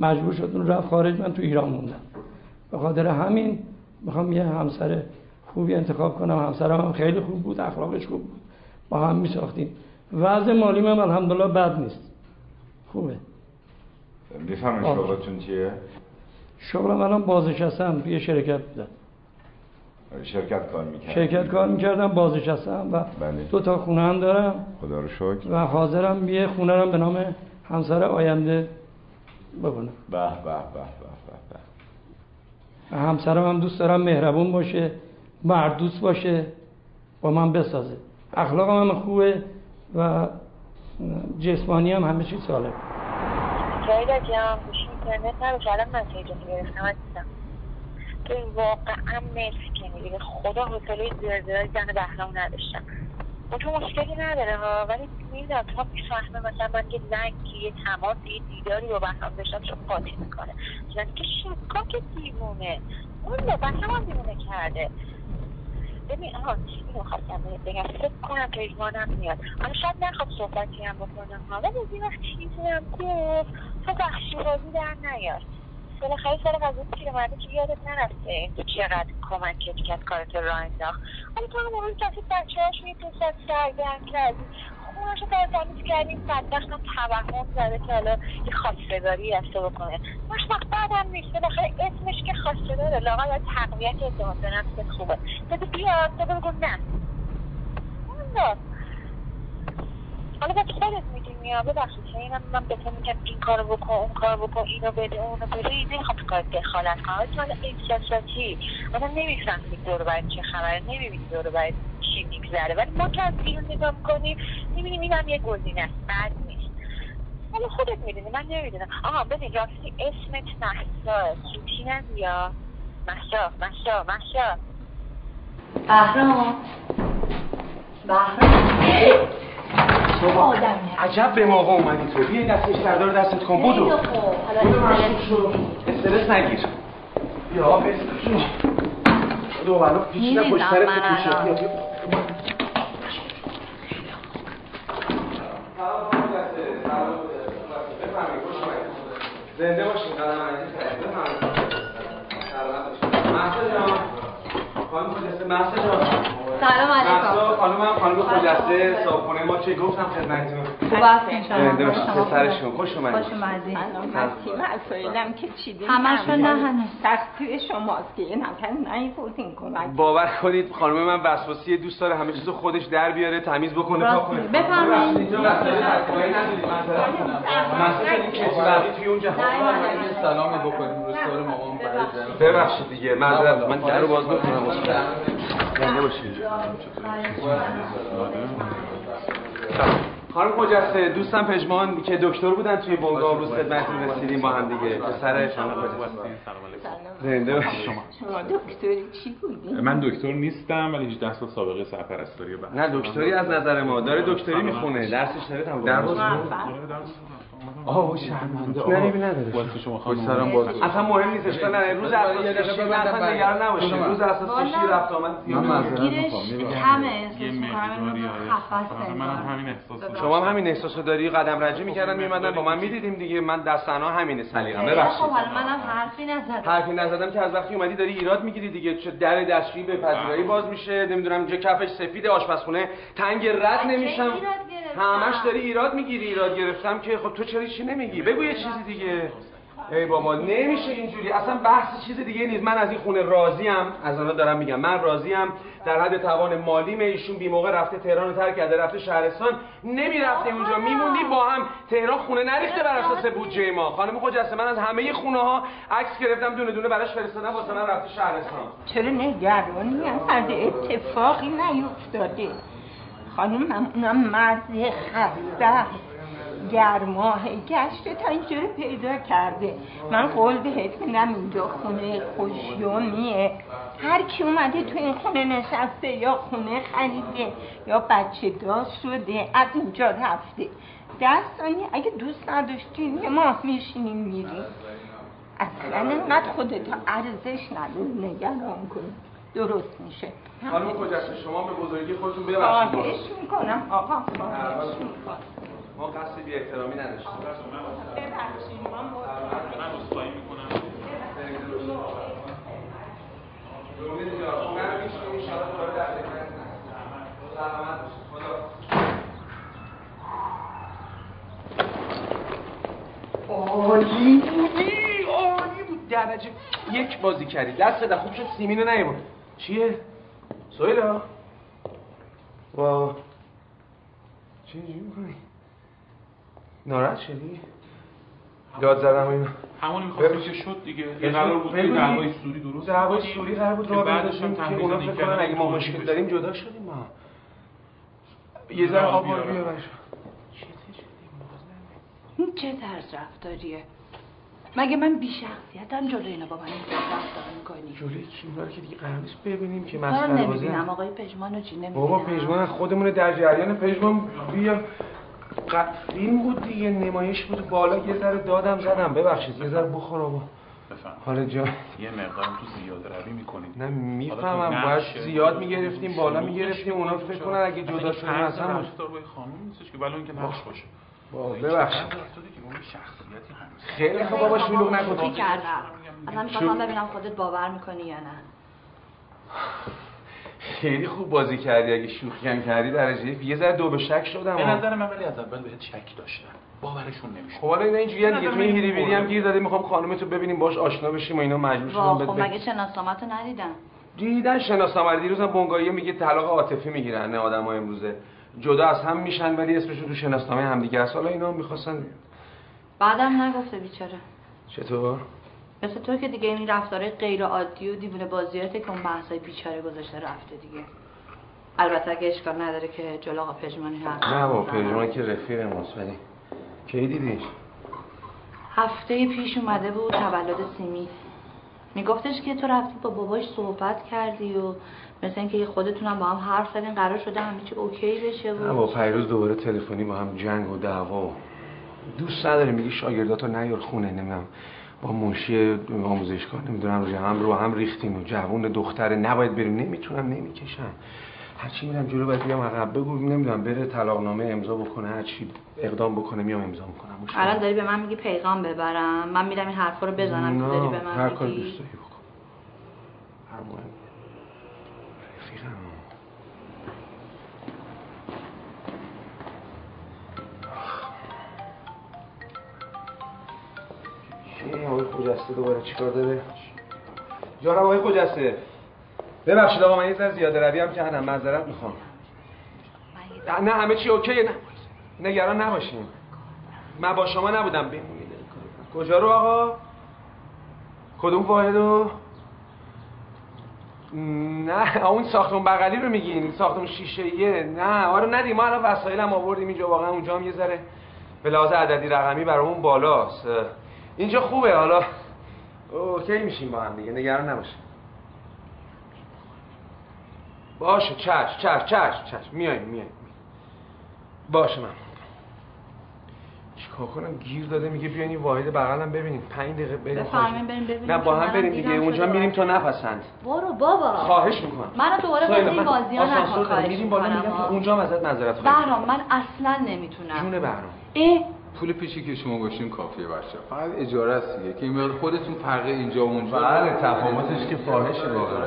مجبور شد اون رفت خارج من تو ایران موندم. به خاطر همین می‌خوام یه همسر خوبی انتخاب کنم. همسرم هم خیلی خوب بود اخلاقش خوب بود. با هم میساختیم. وضع مالی من الحمدلله بد نیست. خوبه. آه. شغلتون چیه؟ شغلم الان بازنشستم توی شرکت بودم شرکت کار می‌کرد شرکت کار می‌کردم بازنشستم و بله. دو تا خونه هم دارم. خدا رو شکر. و حاضرم یه خونه رو به نام همسر آینده بکنم به به به به به به. همسرم هم دوست دارم مهربون باشه مردوس باشه با من بسازه. اخلاقم هم خوبه و جسمانی هم همه چیز سالم. اینترنت نباشه. الان مسیجتو گرفتم؟ عزیزم. تو واقعا مرسی که میگی خدا حوصله زیر زیر زن بهرام نداشتم. اون تو مشکلی نداره ها. ولی می‌دونم تا می‌فهمه مثلا من یه زنگی یه تماس یه دیداری با بهرام داشتم چون قاطی می‌کنه. یعنی که شکا که دیوونه. اون به بهرام دیوونه کرده. ببین آها اینو خواستم بهت بگم فکر کنم پژمانم میاد. حالا شاید نخواد صحبتی هم بکنم ها. ولی از این وقت چیزی هم گفت تو بخشی بازی در نیار. بالاخره سر قضیه پیرمرده که یادت نرفته چقدر کمکت کرد کارت رو انداخت. حالا تو هم اون کسی بچه هاش ساعت سرگرم کردی. خونش رو تمیز کردیم بدبخت هم توهم زده که حالا یه خواستگاری تو بکنه. مش وقت بعدم نیست. بالاخره اسمش که خواسته لاغل باید تقویت اعتماد به نفست خوبه. بگو بیاد تو بگو نه. حالا باید خودت یا ببخشید که اینم من به تو میگم این کارو بکن اون کارو بکن اینو بده اونو بده این نمی‌خوام تو کارت دخالت تو حالا احساساتی مثلا نمی‌فهمی دور و چه خبره نمی‌بینی دور و چی میگذره. ولی ما که از بیرون نگاه می‌کنیم می‌بینیم اینم یه گزینه است بد نیست. حالا خودت می‌دونی من نمی‌دونم. آها ببین راستی اسمت محسا سوتی نبیا؟ محسا محسا محسا بهرام. بهرام. شما عجب به موقع اومدی تو. بیا دستش دردار دستت کن. بودو. بودو استرس مشغول شو استرس نگیر. بیا بستر شو بودو ولو پیچیدم پشت می‌ریزم سرت بیا. زنده باشین قدم عزیز بفرمایید. سلامت باشین. مهسا جان. خانم خجسته مهسا جان. سلام علیکم. خانم خانم خجسته صاحبخونه ما چه گفتم خدمتتون. خوب هستین شما؟ پسرشون خوش اومدید خوش اومدین. مستی مسائلم که چیدیم همشون نه هنوز. تقصیر شماست که یه نفر نیفوتین کمک. باور کنید خانم من وسواسی دوست داره همه چیزو خودش در بیاره تمیز بکنه. پاک کنه. بفرمایید. اینجا مسئله حکایی نداریم این کسی بقیه توی اونجا سلامی بکنیم سوال مامان برای ببخشید. دیگه معذرت. من در رو باز بکنم. زنده باشید خانم خجسته دوستم پژمان که دکتر بودن توی بنگاه امروز خدمتتون رسیدیم با هم دیگه. پسر خانم زنده باشید شما. دکتری چی بودی؟ من دکتر نیستم ولی 18 سال سابقه سرپرستاری بحث نه دکتری از نظر ما. داره دکتری می‌خونه. درسش داره تموم در آه شرمنده. نه، عیبی نداره واسه شما خانم. خوش سرم باز اصلا مهم نیست اشکال نداره روز اساس ببندم اصلا بعد. نگران نباشید. خودم. روز اساس کشی رفت آمد. من معذرت کمه احساس می‌کنم من هم همین احساس شما هم همین احساسو داری؟ قدم رنجی می‌کردن میومدن با من می‌دیدیم دیگه. من دستنا همینه سلیقم ببخشید. خب حالا منم حرفی نزدم. حرفی نزدم که از وقتی اومدی داری ایراد می‌گیری دیگه. چه در دستشویی به پذیرایی باز میشه. نمی‌دونم اینجا کفش سفید آشپزخونه. تنگ رد نمیشم. همش داری ایراد می‌گیری ایراد گرفتم که خب تو چرا چی نمیگی؟ بگو یه چیزی دیگه. ای بابا نمیشه اینجوری. اصلا بحث چیز دیگه نیست. من از این خونه راضیم. از آنها دارم میگم. من راضیم. در حد توان مالیم ایشون بی موقع رفته تهران رو ترک کرده رفته شهرستان. نمی‌رفته اونجا. میموندی با هم تهران خونه نریخته بر اساس بودجه ما. خانم خجسته من از همه خونه ها عکس گرفتم دونه دونه براش فرستادم واسه من رفته شهرستان. چرا نگرانی از اتفاقی نیفتاده. خانم اونم مرد خسته است. گرماه گشته تا اینجا رو پیدا کرده. من قول بهت میدم اینجا خونه خوشیومیه هر کی اومده تو این خونه نشسته یا خونه خریده یا بچه دار شده از اینجا رفته. دستانی اگه دوست نداشتین یه ماه میشینیم میریم اصلا اینقدر خودت ارزش نداری نگران کنی درست میشه. خانم خجسته شما به بزرگی خودتون ببخشید. خواهش می‌کنم. آقا خواهش می‌کنم. ما قصد بی احترامی نداشتیم. ببخشید من عذرخواهی می‌کنم. عالی بودی عالی بود درجه یک بازی کردی. دست در خوب شد. سیمینو نیبود چیه؟ سویلا؟ وا چی می‌کنی؟ ناراحت شدی؟ داد زدم اینو. همونی می‌خواستم که شد دیگه. یه قرار بود که دعوای. سوری درست دعوای سوری قرار بود که راه بعدش هم بندازیم که اونا فکر کنن اگه ما. مشکل داریم جدا شدیم ما. یه ذره آب این چه طرز رفتاریه؟ مگه من بی شخصیتم جلوی اینا با من رفتار می‌کنی؟ جلوی کی اونا رو که دیگه قرار نیست ببینیم که مسخره بازی نمی‌بینم. آقای پژمان رو چی نمی‌بینم؟ بابا پژمان از خودمونه در جریان. پژمان بیا. فیلم بود دیگه. نمایش بود. بالا یه ذره دادم زدم. ببخشید. یه ذره بخور آبا بفهم حالا جا یه مقدارم تو زیاده روی می‌کنیم. نه می‌فهمم. باید زیاد می‌گرفتیم بالا می‌گرفتیم. اونا فکر کنن اگه جدا شدیم اصلا رفتار با خانم نیستش که ولی اینکه نقش باشه. ببخشید. شخصیتی هنوز خیلی خوب بابا شلوغ نکن کردم. اصلا می‌خواستم ببینم خودت باور می‌کنی یا نه. خیلی خوب بازی کردی. اگه شوخی هم کردی درجه یک یه ذره دو به شک شدم. به. نظر من ولی از اول بهت شک داشتم. باورشون نمیشه خب حالا اینا اینجوری این من هیری بیری هم. گیر داده می‌خوام خانومتو ببینیم باش آشنا بشیم و اینا مجبور شدم بهت خب. مگه شناسنامت رو ندیدم؟ دیدن شناسنامه دیروز هم بنگاهی میگه طلاق عاطفی می‌گیرن نه آدم امروزه. جدا از هم میشن ولی اسمشون تو شناسنامه هم دیگه است. حالا اینا هم می‌خواستن بعدم نگفته بیچاره. چطور؟ مثل تو که دیگه این رفتارهای غیر عادی و دیوونه بازیاته که اون بحثای بیچاره گذاشته رفته دیگه. البته اگه اشکال نداره که جلو آقا پژمانی هست. نه با پژمان که رفیق ماست ولی کی دیدیش؟ هفته پیش اومده بود تولد سیمی. میگفتش که تو رفتی با باباش صحبت کردی و مثل اینکه خودتونم با هم حرف زدین قرار شده همه چی اوکی بشه نه و با پیروز دوباره تلفنی با هم جنگ و دعوا دوست نداره میگی شاگرداتو نیار خونه نمی‌دونم با منشی آموزشگاه نمی‌دونم رو هم رو هم ریختیم و جوون دختره نباید بریم. نمی‌تونم نمی‌کشم هرچی میرم جلو باید بیام عقب بگو نمی‌دونم بره طلاقنامه امضا بکنه هرچی اقدام بکنه میام امضا می‌کنم. الان داری به من میگی پیغام ببرم. من میرم این حرفا رو بزنم تو داری به من هر کاری میگی. دوست داری بکن. هر مهم. رفیقم چی آقای خجسته دوباره چیکار داره جانم آقای خجسته ببخشید آقا من یه ذره زیاده روی هم کردم معذرت می‌خوام نه همه چی اوکیه نه نگران نباشین من با شما نبودم بمونید کجا رو آقا کدوم واحدو نه اون ساختمون بغلی رو میگین ساختمون شیشه ایه نه آره ندیم. ما الان وسایلم آوردیم اینجا واقعا اونجا هم یه ذره به لحاظ عددی رقمی برامون بالاست. اینجا خوبه. حالا اوکی میشیم با هم دیگه. نگران نباشین باشه چش چش چش چش میایم میایم باشه من کنم؟ گیر داده میگه بیاین این واحد بغلم ببینیم. پنج دقیقه بریم بفرمایین بریم ببینیم نه با هم بریم دیگه. اونجا میریم تا باید. نپسند. برو بابا. خواهش می‌کنم. منو دوباره این بازی ها آسانسور نکن. خواهش میریم بالا میگم. اونجا ازت معذرت خواهی بهرام من اصلا نمی‌تونم. جون بهرام. اه پول پیشی که شما باشین کافیه بچه فقط اجاره است دیگه. که این مقدار خودتون فرق اینجا و اونجا. بله، تفاوتش که فاحشه واقعا.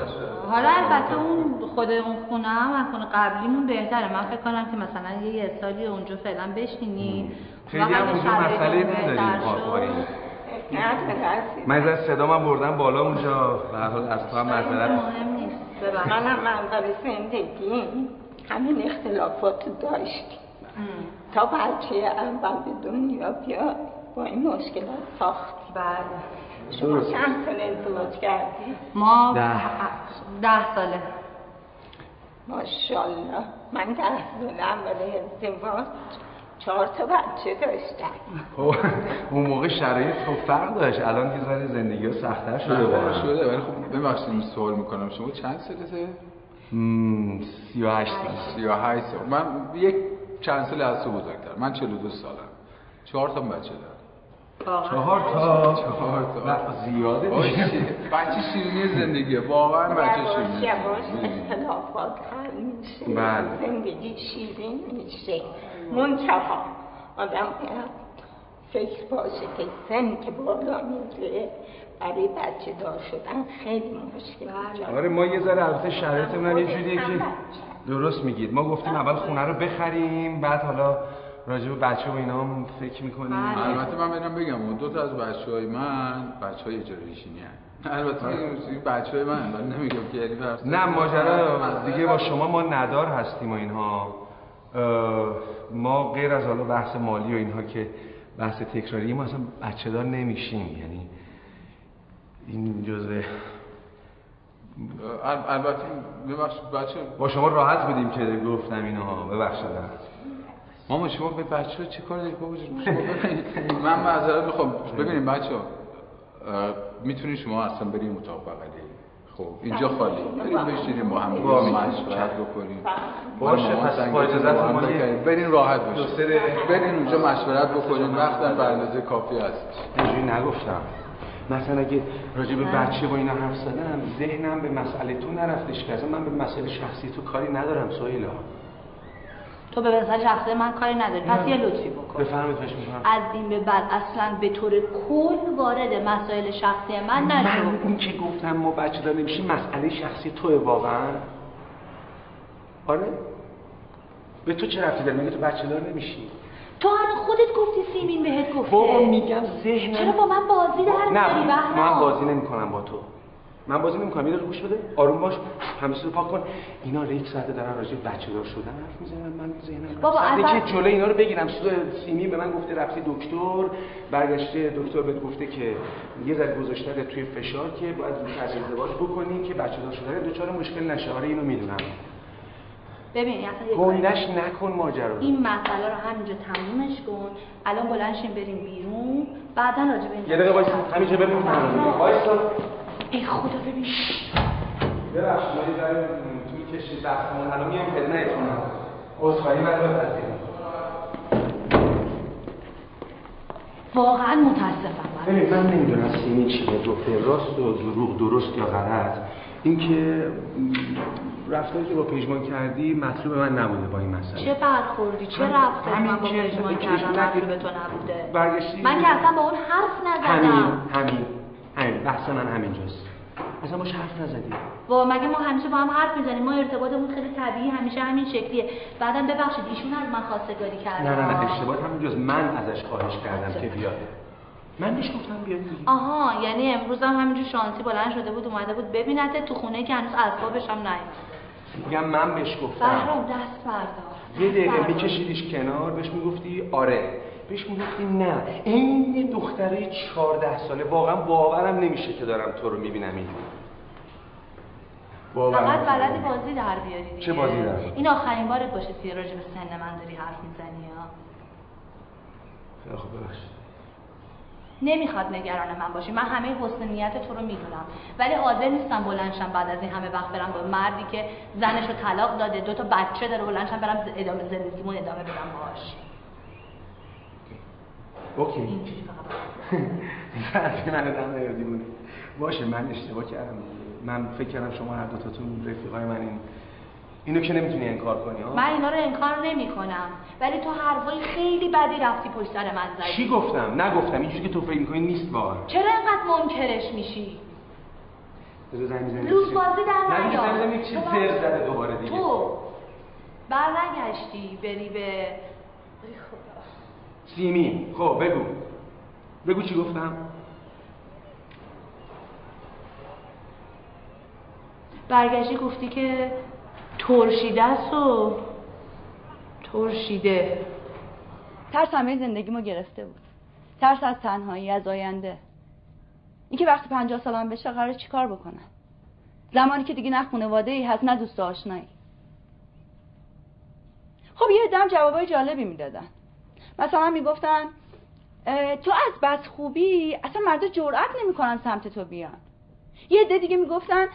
حالا البته اون خود اون خونه هم از خونه قبلیمون بهتره. من فکر کنم که مثلا یه یه سالی اونجا فعلا بشینی خیلی هم اونجا مسئله نداریم من از صدا من بردم بالا اونجا. به هر حال از تو هم معذرت مهم نیست. منم اول زندگی. همین اختلافات داشتیم. تا بچه اول به دنیا بیاد با این مشکلات ساختی بله. شما. چند سال ازدواج کردی؟ ما ده. ده ساله. ماشاءالله. من ده سال اول ازدواج. چهار تا بچه داشتم. خب اون موقع شرایط خب فرق داشت. الان یه ذره زندگی ها سختتر شده بله واقعا. شده. ولی خب ببخشید این سوال می‌کنم. شما چند سالته؟ سی و هشت سال. سی و هشت سال. من یک چند سال از تو بزرگتر. من 42 سالم. چهار تا بچه دارم چهار تا؟ چهار تا. نه، زیاده بچه شیرینی زندگیه. واقعا بچه شیرینی. یواش اختلافات حل میشه. بله. زندگی شیرین میشه. منتها آدم فکر باشه که سن که بالا میره برای بچه دار شدن خیلی مشکل. آره ما یه ذره البته شرایطمون هم یه جوریه که درست میگید. ما گفتیم اول خونه رو بخریم بعد حالا راجع به بچه و اینا هم فکر می‌کنیم. البته من برم بگم دو تا از بچه های من بچه های اجاره ایشینی البته این بچه های من من نمیگم که یعنی نه ماجرا دیگه با شما ما ندار هستیم و اینها. ما غیر از حالا بحث مالی و اینها که بحث تکراری ما اصلا بچه دار نمیشیم. یعنی این جزء البته ببخشید بچه با شما راحت بودیم که گفتم اینها ببخشید. ماما شما به بچه ها چی کار دارید؟ بابا. من معذرت می‌خوام. ببینید بچه ها می‌تونید شما اصلا بریم اتاق بغلی. خب اینجا خالی. بریم بشینیم با هم با مشورت بکنیم. باشه، پس با اجازت ما. برین راحت دقیقه- برین اونجا مشورت بکنیم. وقتم به اندازه کافی هست. اینجوری نگفتم. مثلا اگه راجع به بچه و اینا حرف زدم ذهنم به مسئله تو نرفتش که اصلا من به مسئله شخصی تو کاری ندارم سویلا تو به مثلا شخصی من کاری نداری. پس یه لطفی بکن. بفرمایید می‌کنم از این به بعد اصلا به طور کل وارد مسائل شخصی من نشو. من این که گفتم ما بچه دار نمیشیم مسئله شخصی توه واقعا. آره؟ به تو چه رفتی داره مگه تو بچه دار نمیشی؟ تو الان خودت گفتی سیمین بهت گفته. بابا میگم ذهنم چرا با من بازی در نه؟ من بازی نمی‌کنم با تو. من بازی نمی‌کنم. یه دقیقه گوش بده. آروم باش. همیشه رو پاک کن. اینا یک ساعته دارن راجع بچه دار شدن حرف می‌زنن. من ذهنم بابا، اول- که جلوی اینا رو بگیرم. سیمی به من گفته رفتی دکتر. برگشته دکتر بهت گفته که یه ذره گذاشته توی فشار که باید زودتر ازدواج بکنی که بچه دار شدن دچار مشکل نشه. آره اینو می‌دونم. ببین اصلا گندش نکن ماجرا این مسئله رو همینجا تمومش کن. الان بلند شیم بریم بیرون. بعدا راجع به این یه دقیقه وایس همینجا ببین وایسا. ای خدا ببین. ببخشید ما یه ذره طول کشید بحثمون الان میام خدمتتون عذرخواهی من بپذیرید واقعا متاسفم. ببین من نمی‌دونم سیمی چیه گفته راست و دروغ درست یا غلط. اینکه رفتاری که با پژمان کردی مطلوب من نبوده با این مسئله. چه برخوردی؟ چه رفتاری همین من با پژمان کردم مطلوب تو نبوده؟ برگشتی؟ من که اصلا با اون حرف همین نزدم. همین همین بحث من همینجاست. اصلا باش حرف نزدی. و مگه ما همیشه با هم حرف می‌زنیم؟ ما ارتباطمون خیلی طبیعی همیشه همین شکلیه. بعدم ببخشید ایشون از من خواستگاری کردن نه نه نه اشتباه همینجاست. من ازش خواهش کردم که بیاد. من بهش گفتم بیاد دیگه. آها یعنی امروز هم همینجور شانسی بلند شده بود اومده بود ببینته. تو خونه که هنوز اسبابش هم نیومد. میگم من بهش گفتم. بهرام دست بردار یه دقیقه. میکشیدیش کنار بهش می‌گفتی آره. بهش می‌گفتی نه. این دختره 14 ساله. واقعا باورم نمیشه که دارم تو رو می‌بینم این فقط. بلدی بازی در بیاری دیگه. چه بازی در؟ این آخرین بارت باشه راجع به سن من داری حرف می‌زنی ها خیلی خوب ببخشید. نمی‌خواد نگران من باشی من همه حسن نیت تو رو می‌دونم. ولی حاضر نیستم بلنشم بعد از این همه وقت برم با مردی که زنش رو طلاق داده دو تا بچه داره بلنشم برم ادامه زندگیمو ادامه بدم باهاش اوکی. اینجوری فقط من بود باشه من اشتباه کردم. من فکر کردم شما هر دوتاتون رفیقای من این اینو که نمی‌تونی انکار کنی ها؟ من اینا رو انکار نمی‌کنم. ولی تو حرفای خیلی بدی رفتی پشت سر من زدی. چی گفتم؟ نگفتم. اینجوری که تو فکر می‌کنی نیست واقعا چرا انقدر منکرش میشی؟ بذار زنگ بزنم لوس بازی در نیار. یک چیز زر زده دوباره دیگه. تو برنگشتی بری به خدا. سیمین خب بگو. بگو چی گفتم. برگشتی گفتی که ترشیده است و ترشیده. ترس همه زندگیمو گرفته بود. ترس از تنهایی از آینده. اینکه وقتی پنجاه سالم بشه قرار چیکار بکنم؟ زمانی که دیگه نه خانواده ای هست نه دوست آشنایی. خب یه دم جوابای جالبی می‌دادن. مثلا می‌گفتن تو از بس خوبی؟ اصلا مردا جرأت نمی‌کنن سمت تو بیان. یه عده دیگه می‌گفتن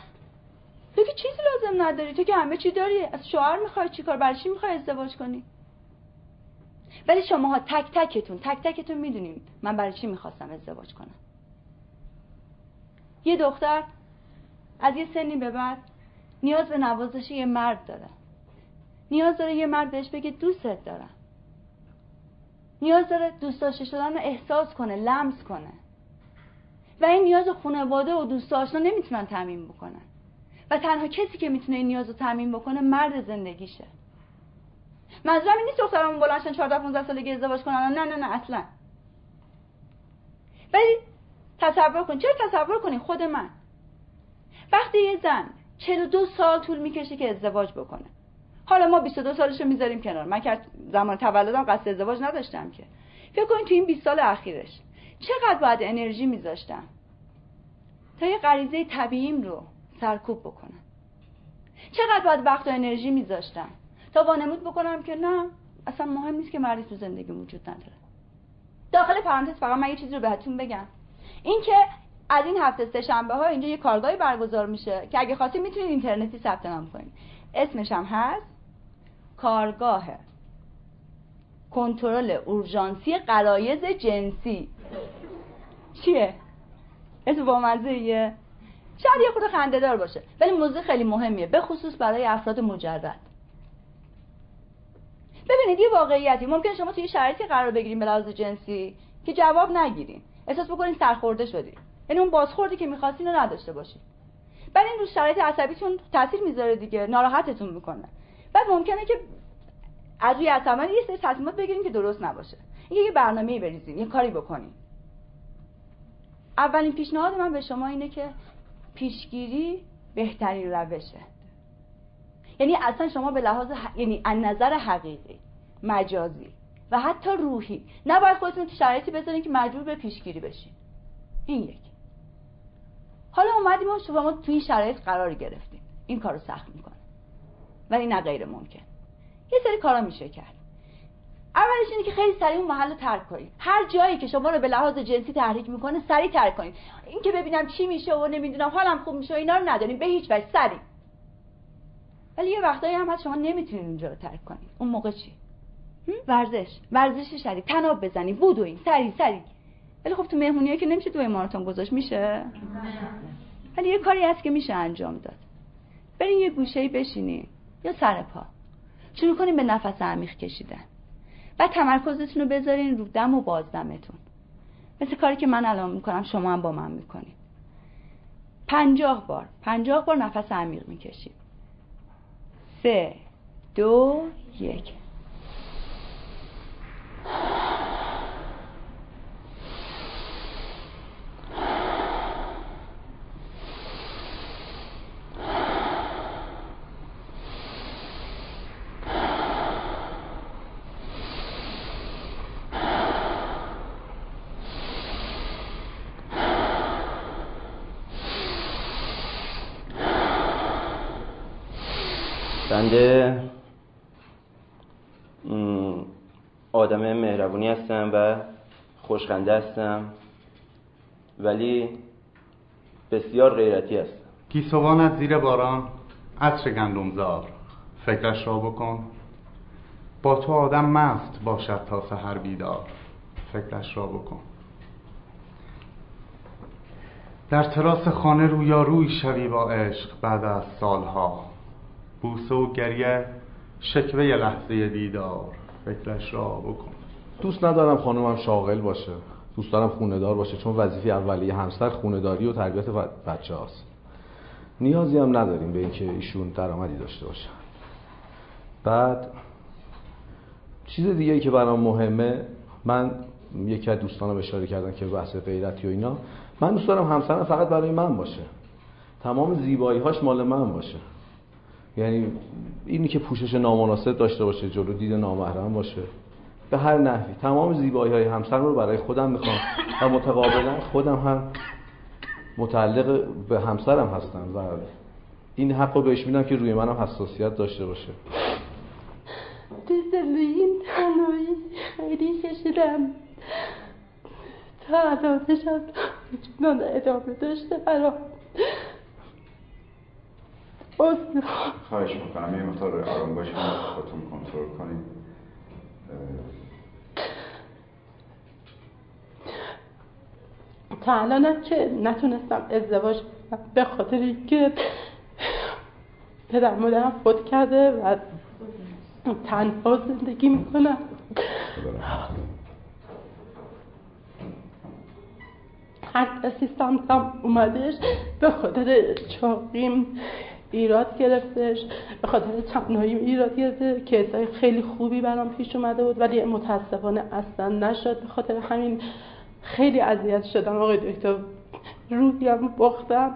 تو که چیزی لازم نداری؟ تو که همه چی داری؟ از شوهر می‌خوای چیکار برای چی می‌خوای ازدواج کنی؟ ولی شماها تک تکتون تک تکتون می‌دونیم من برای چی می‌خواستم ازدواج کنم. یه دختر از یه سنی به بعد نیاز به نوازش یه مرد داره. نیاز داره یه مرد بهش بگه دوستت دارم. نیاز داره دوست داشته شدن رو احساس کنه لمس کنه. و این نیاز خانواده و دوست آشنا نمی‌تونن تعمین بکنن. و تنها کسی که می‌تونه این نیاز رو تعمین بکنه مرد زندگیشه. منظورم این نیست دخترمون بلندشن 14 15 سالگی ازدواج کنن. نه نه نه اصلا. ولی تصور کن چرا تصور کنی خود من؟ وقتی یه زن 42 سال طول می‌کشه که ازدواج بکنه. حالا ما 22 سالشو می‌ذاریم کنار. من که زمان تولدم قصد ازدواج نداشتم که. فکر کنید تو این 20 سال اخیرش چقدر باید انرژی میذاشتم. تا یه غریزه طبیعیم رو سرکوب بکنم. چقدر باید وقت و انرژی میذاشتم؟ تا وانمود بکنم که نه اصلا مهم نیست که مردی تو زندگی وجود نداره. داخل پرانتز فقط من یه چیزی رو بهتون بگم. اینکه از این هفته سه شنبه ها اینجا یه کارگاهی برگزار میشه که اگه خواستید می‌تونید اینترنتی ثبت نام کنید اسمش هم هست کارگاه کنترل اورژانسی قرایز جنسی. چیه؟ اسم بامزه شاید یه خود خنده دار باشه ولی موضوع خیلی مهمیه به خصوص برای افراد مجرد. ببینید یه واقعیتی ممکن شما توی شرایطی قرار بگیریم به لحاظ جنسی که جواب نگیریم احساس بکنین سرخورده شدی یعنی اون بازخوردی که می‌خواستین رو نداشته باشید بعد این رو شرایط عصبیتون تاثیر می‌ذاره دیگه ناراحتتون می‌کنه. بعد ممکنه که از روی عصبانی یه سری تصمیمات بگیریم که درست نباشه. یه برنامه‌ای بریزیم یه کاری بکنیم اولین پیشنهاد من به شما اینه که پیشگیری بهترین روشه. یعنی اصلا شما به لحاظ یعنی از نظر حقیقی مجازی و حتی روحی نباید خودتون تو شرایطی بذارین که مجبور به پیشگیری بشین. این یک. حالا اومدیم و شما تو این شرایط قرار گرفتیم این کارو سخت می‌کنه. ولی نه غیر ممکن. یه سری کارا میشه کرد. اولش اینه که خیلی سریع اون محل رو ترک کنید هر جایی که شما رو به لحاظ جنسی تحریک می‌کنه سریع ترک کنید این که ببینم چی میشه و نمی‌دونم حالم خوب میشه و اینا رو نداریم. به هیچ وجه سریع. ولی یه وقتایی هم هست شما نمی‌تونید اونجا رو ترک کنید. اون موقع چی؟ ورزش. ورزش شدید. تناب بزنید. بودوین سری سری ولی خب تو مهمونیایی که نمیشه دوی ماراتون گذاشت. میشه؟ ولی یه کاری هست که میشه انجام داد. برین یه گوشه بشینین. یا سر پا. شروع کنیم به نفس عمیق کشیدن. و تمرکزتون رو بذارین رو دم و بازدمتون مثل کاری که من الان می‌کنم شما هم با من می‌کنید پنجاه بار پنجاه بار نفس عمیق می‌کشید سه دو یک. بنده آدم مهربونی هستم و خوشخنده هستم ولی بسیار غیرتی هستم. گیسوانت زیر باران عطر گندمزار. فکرش را بکن. با تو آدم مست باشد تا سحر بیدار. فکرش را بکن. در تراس خانه رویاروی شوی با عشق بعد از سالها. بوسه و گریه شکوه لحظه دیدار فکرش را بکن. دوست ندارم خانمم شاغل باشه. دوست دارم خونه دار باشه چون وظیفه اولیه همسر خونه داری و تربیت بچه هاست. نیازی هم نداریم به اینکه ایشون درآمدی داشته باشه بعد چیز دیگه ای که برام مهمه من یکی از دوستانم اشاره کردن که بحث غیرتی و اینا. من دوست دارم همسرم فقط برای من باشه. تمام زیبایی هاش مال من باشه. یعنی اینی که پوشش نامناسب داشته باشه جلو دید نامحرم باشه. به هر نحوی. تمام زیبایی های همسرم رو برای خودم می‌خوام. و متقابلا خودم هم متعلق به همسرم هستم و این حق رو بهش میدم که روی منم حساسیت داشته باشه. تو زندگی تنهایی خیلی کشیدم. تا الانشم جنان ادامه داشته برام. خواهش می‌کنم. یه مقدار آرام باشید. خودتون کنترل کنید تا الانم که نتونستم ازدواج کنم. به خاطر اینکه پدر مادرم فوت کرده و تنها زندگی می‌کنم. هر کسی سمتم اومدش به خاطر چاقیم ایراد گرفتش. به خاطر تنهایی ایراد گرفته کیسای خیلی خوبی برام پیش اومده بود ولی متاسفانه اصلا نشد. به خاطر همین خیلی اذیت شدم. آقای دکتر روحیم باختم.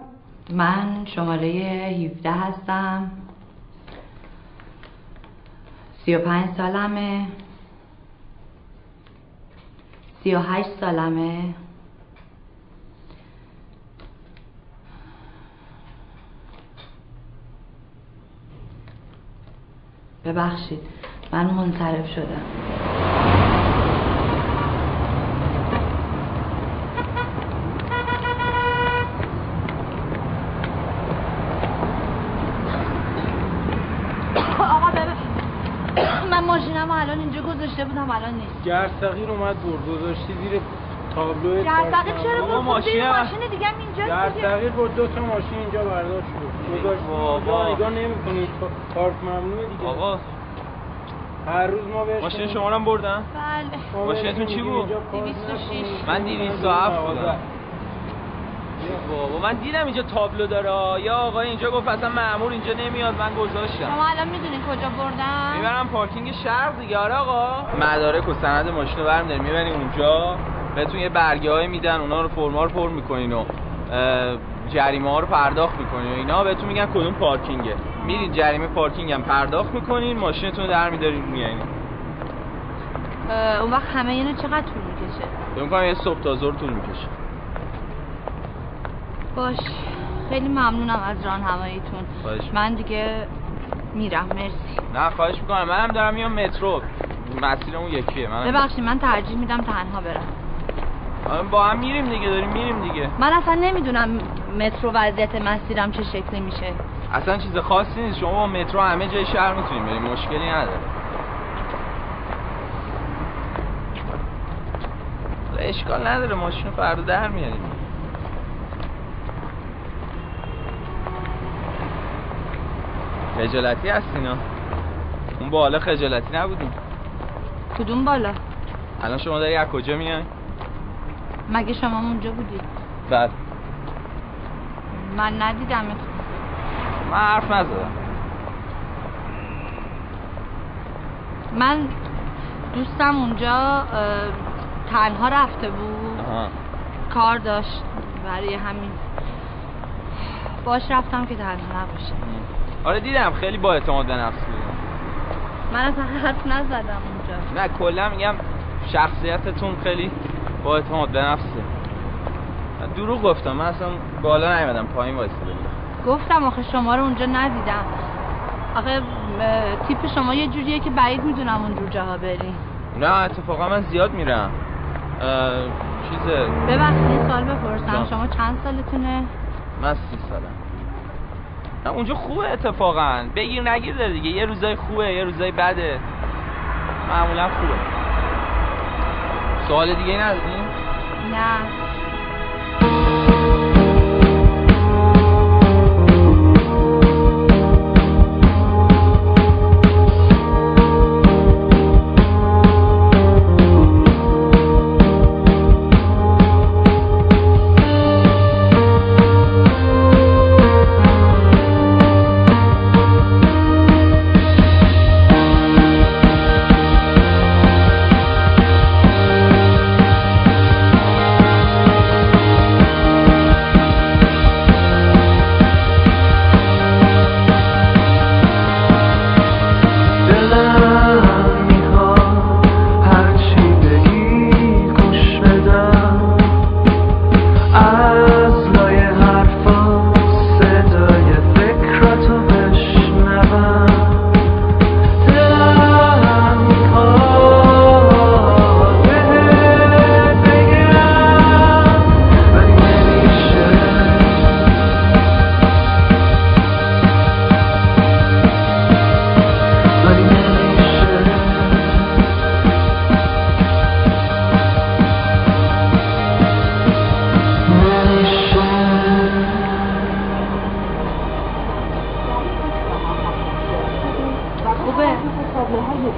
من شماره 17 هستم. 35 سالمه. 38 سالمه. ببخشید. من منصرف شدم. آقا ببین. من ماشینم الان اینجا گذاشته بودم الان نیست. گرسقیر اومد برد. گذاشتی زیر تابلو گرسقیر چرا بابا بود خب ماشین ماشین دیگه هم اینجا گرسقیر برد دو تا ماشین اینجا برداشت شد گذاشتی اینجا نگاه نمی‌کنی پارک ممنوعه دیگه. آقا. هر روز ما بهش ماشین شما رو هم بردن؟ بله. ماشینتون چی بود؟ 206 من 207 بودم. بابا من دیدم اینجا تابلو داره. یا آقای اینجا گفت اصلا مأمور اینجا نمیاد من گذاشتم شما الان می‌دونی کجا بردم می‌برم پارکینگ شرق دیگه. آره آقا. مدارک و سند ماشین رو برم داریم می‌بریم اونجا. بهتون یه برگه های میدن اونا رو فرما رو پر می‌کنین و جریمه ها رو پرداخت می‌کنین و اینا. بهتون میگن کدوم پارکینگه. میرین جریمه پارکینگ هم پرداخت می‌کنین ماشینتون رو در میدارین میایین اون وقت همه اینو چقدر طول می‌کشه؟ فکر یه صبح تا ظهر طول می‌کشه. باش. خیلی ممنونم از راهنماییتون خواهش من دیگه میرم. مرسی. نه خواهش می‌کنم. منم دارم میام مترو. مسیرمون یکیه. من ببخشید من ترجیح میدم تنها برم. با هم میریم دیگه داریم میریم دیگه. من اصلا نمی‌دونم مترو وضعیت مسیرم چه شکلی میشه. اصلا چیز خاصی نیست. شما با مترو همه جای شهر می‌تونیم بریم مشکلی نداره. اشکال نداره ماشین فردا در میاریم. خجالتی هست اینا اون بالا خجالتی نبودیم. کدوم بالا؟ الان شما داری از کجا میای؟ مگه شما اونجا بودید؟ بعد من ندیدم. من حرف نزدم. من دوستم اونجا تنها رفته بود. آها. کار داشت برای همین. باش رفتم که تنها نباشه. آره دیدم خیلی با اعتماد به نفس بود. من اصلا حرف نزدم اونجا. نه کلا میگم شخصیتتون خیلی با اعتماد به نفسه. من دروغ گفتم. من اصلا بالا نیومدم پایین وایساده بودم گفتم آخه شما رو اونجا ندیدم. آخه تیپ شما یه جوریه که بعید می‌دونم اونجور جاها بری نه اتفاقا من زیاد میرم. چیزه. ببخشید یه سوال بپرسم. شما چند سالتونه؟ من سی سالم. نه اونجا خوبه اتفاقا. بگیر نگیر داره دیگه. یه روزای خوبه یه روزای بده. معمولا خوبه. سوال دیگه نه خواهش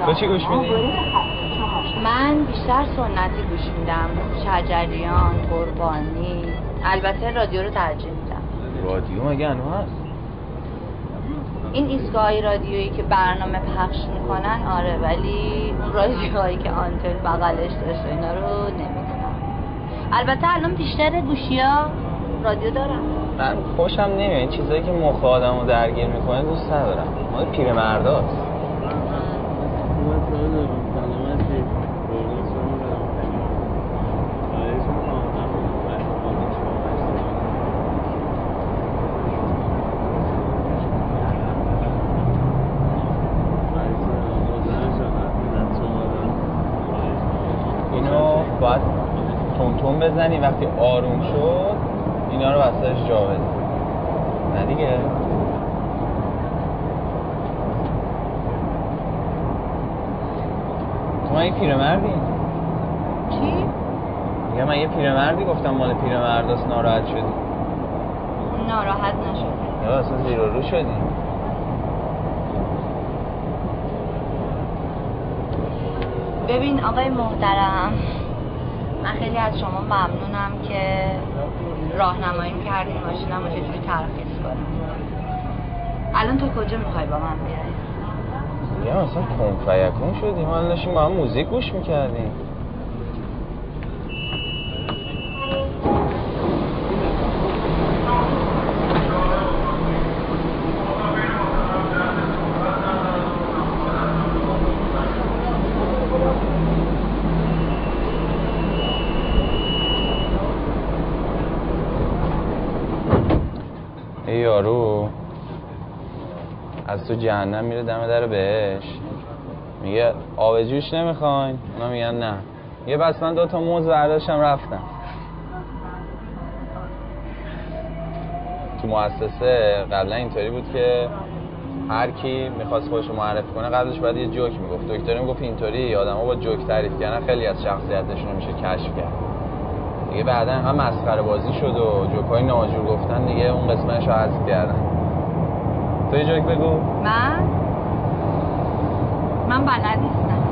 تو چی گوش میدی؟ من بیشتر سنتی گوش میدم. شجریان قربانی. البته رادیو رو ترجیح میدم. رادیو مگه هنو هست؟ این ایستگاه رادیویی که برنامه پخش می‌کنن آره ولی اون رادیوهایی که آنتن بغلش داشته اینا رو نمی‌دونم. البته الان بیشتر گوشی ها رادیو دارم من خوشم نمیاد. چیزایی که مخ آدم رو درگیر می‌کنه دوست ندارم. مال پیرمرداست. بزنی وقتی آروم شد اینا رو وسطش جا بده. نه دیگه. تو من یه پیرمردی؟ چی؟ میگم من یه پیرمردی گفتم مال پیرمرداست ناراحت شدی؟ ناراحت نشد یا اصلا زیر رو شدی؟ ببین آقای محترم من خیلی از شما ممنونم که راهنمایی کردین ماشینم رو چجوری ترخیص کنم؟ الان تو کجا می‌خوای با من بیای؟ میگم اصلا کن فیکون شدیم ما داشتیم با هم موزیک گوش می‌کردیم. تو جهنم میره دم در بهش. میگه آب جوش نمی‌خواین؟ اونا میگن نه. یه بس من دو تا موز برداشتم رفتم. تو مؤسسه قبلا اینطوری بود که هر کی می‌خواست خودش معرفی کنه قبلش باید یه جوک می‌گفت. دکتر می‌گفت اینطوری آدما با جوک تعریف کردن خیلی از شخصیتشون رو میشه کشف کرد. دیگه بعدا هم مسخره بازی شد و جوکای ناجور گفتن دیگه اون قسمتش رو حذف کردن. تو یه جوک بگو. من؟ من بلد نیستم.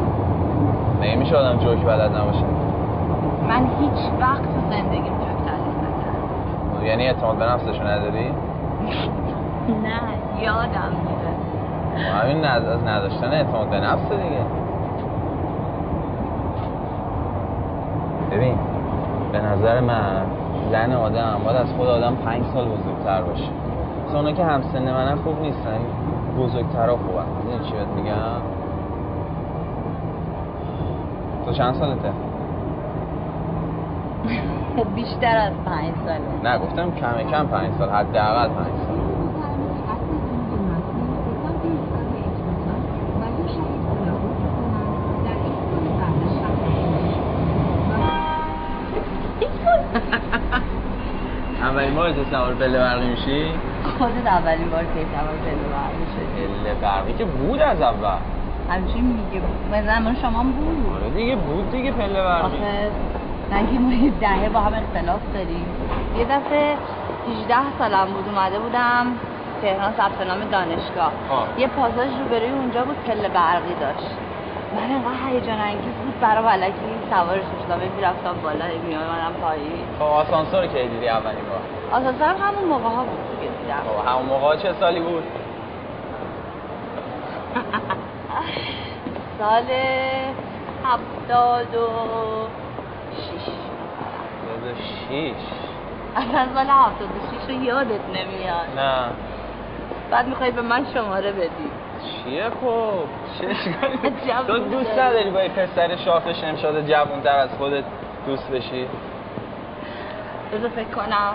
نمیشه آدم جوک بلد نباشه. من هیچ وقت تو زندگیم جوک تعریف نکردم یعنی اعتماد به نفسشو نداری؟ نه یادم میره. همین. از نداشتن اعتماد به نفس دیگه. ببین به نظر من زن آدم باید از خود آدم پنج سال بزرگتر باشه. اونا که همسن منن خوب نیستن بزرگترها خوبن. می‌دونی چی بهت میگم؟ تو چند سالته؟ بیشتر از پنج ساله. نه گفتم کم کم پنج سال حداقل پنج سال. اولین بار سوار پله برقی میشی؟ خودت اولین بار که سوار پله برقی شدی پله برقی که بود از اول. همچین میگه به زمان شما بود. آره دیگه بود دیگه پله برقی آخه نگی ما یه دهه با هم اختلاف داریم. یه دفعه 18 سالم بود اومده بودم تهران ثبت نام دانشگاه. آه. یه پاساژ روبروی اونجا بود پله برقی داشت. من انقدر هیجان انگیز بود برای ولکی سوارش شدم می‌رفتم بالا می اومدم پایین آسانسور کی دیدی اولین بار؟ آسانسور همون موقع ها بود دیگه. دیدم خب همون موقع چه سالی بود؟ سال هفتاد و شیش. هفتاد و شیش. اصلا سال هفتاد و شیش رو یادت نمیاد. نه. بعد می‌خوای به من شماره بدی. چیه خب؟ چه تو دوست نداری با یه پسر شاخش نمشاده جوونتر از خودت دوست بشی؟ بذار فکر کنم.